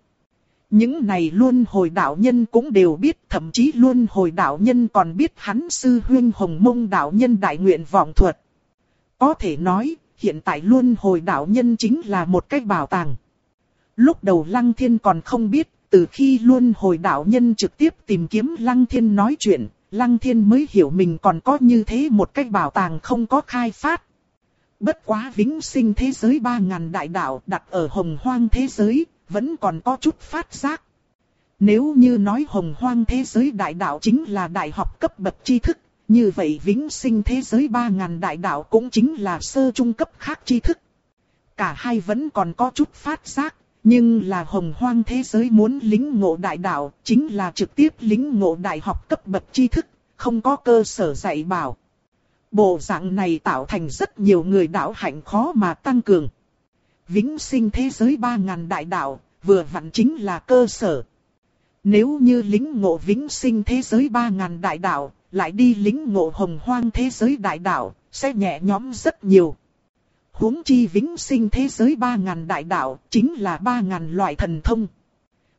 Những này luôn hồi đạo nhân cũng đều biết, thậm chí luôn hồi đạo nhân còn biết hắn sư huyên hồng mông đạo nhân đại nguyện vọng thuật. Có thể nói, hiện tại luôn hồi đạo nhân chính là một cái bảo tàng. Lúc đầu Lăng Thiên còn không biết, từ khi luôn hồi đạo nhân trực tiếp tìm kiếm Lăng Thiên nói chuyện, Lăng Thiên mới hiểu mình còn có như thế một cái bảo tàng không có khai phát. Bất quá vĩnh sinh thế giới ba ngàn đại đạo đặt ở hồng hoang thế giới, vẫn còn có chút phát giác. Nếu như nói hồng hoang thế giới đại đạo chính là đại học cấp bậc tri thức, như vậy vĩnh sinh thế giới ba ngàn đại đạo cũng chính là sơ trung cấp khác tri thức. Cả hai vẫn còn có chút phát giác, nhưng là hồng hoang thế giới muốn lính ngộ đại đạo, chính là trực tiếp lính ngộ đại học cấp bậc tri thức, không có cơ sở dạy bảo. Bộ dạng này tạo thành rất nhiều người đạo hạnh khó mà tăng cường. Vĩnh sinh thế giới ba ngàn đại đạo, vừa vặn chính là cơ sở. Nếu như lính ngộ vĩnh sinh thế giới ba ngàn đại đạo, lại đi lính ngộ hồng hoang thế giới đại đạo, sẽ nhẹ nhõm rất nhiều huống chi vĩnh sinh thế giới ba ngàn đại đạo, chính là ba ngàn loại thần thông.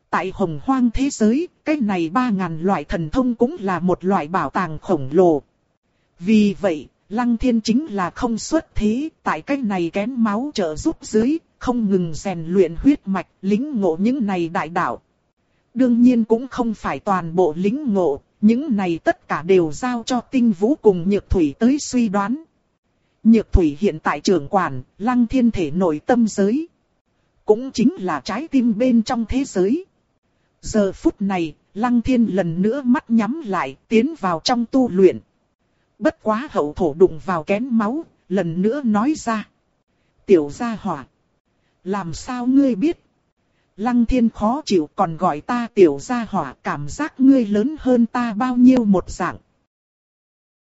Tại hồng hoang thế giới, cái này ba ngàn loại thần thông cũng là một loại bảo tàng khổng lồ. Vì vậy, Lăng Thiên chính là không xuất thế, tại cách này kén máu trợ giúp dưới, không ngừng rèn luyện huyết mạch, lính ngộ những này đại đạo. Đương nhiên cũng không phải toàn bộ lính ngộ, những này tất cả đều giao cho tinh vũ cùng nhược thủy tới suy đoán. Nhược thủy hiện tại trưởng quản, lăng thiên thể nội tâm giới. Cũng chính là trái tim bên trong thế giới. Giờ phút này, lăng thiên lần nữa mắt nhắm lại, tiến vào trong tu luyện. Bất quá hậu thổ đụng vào kén máu, lần nữa nói ra. Tiểu gia hỏa. Làm sao ngươi biết? Lăng thiên khó chịu còn gọi ta tiểu gia hỏa cảm giác ngươi lớn hơn ta bao nhiêu một dạng.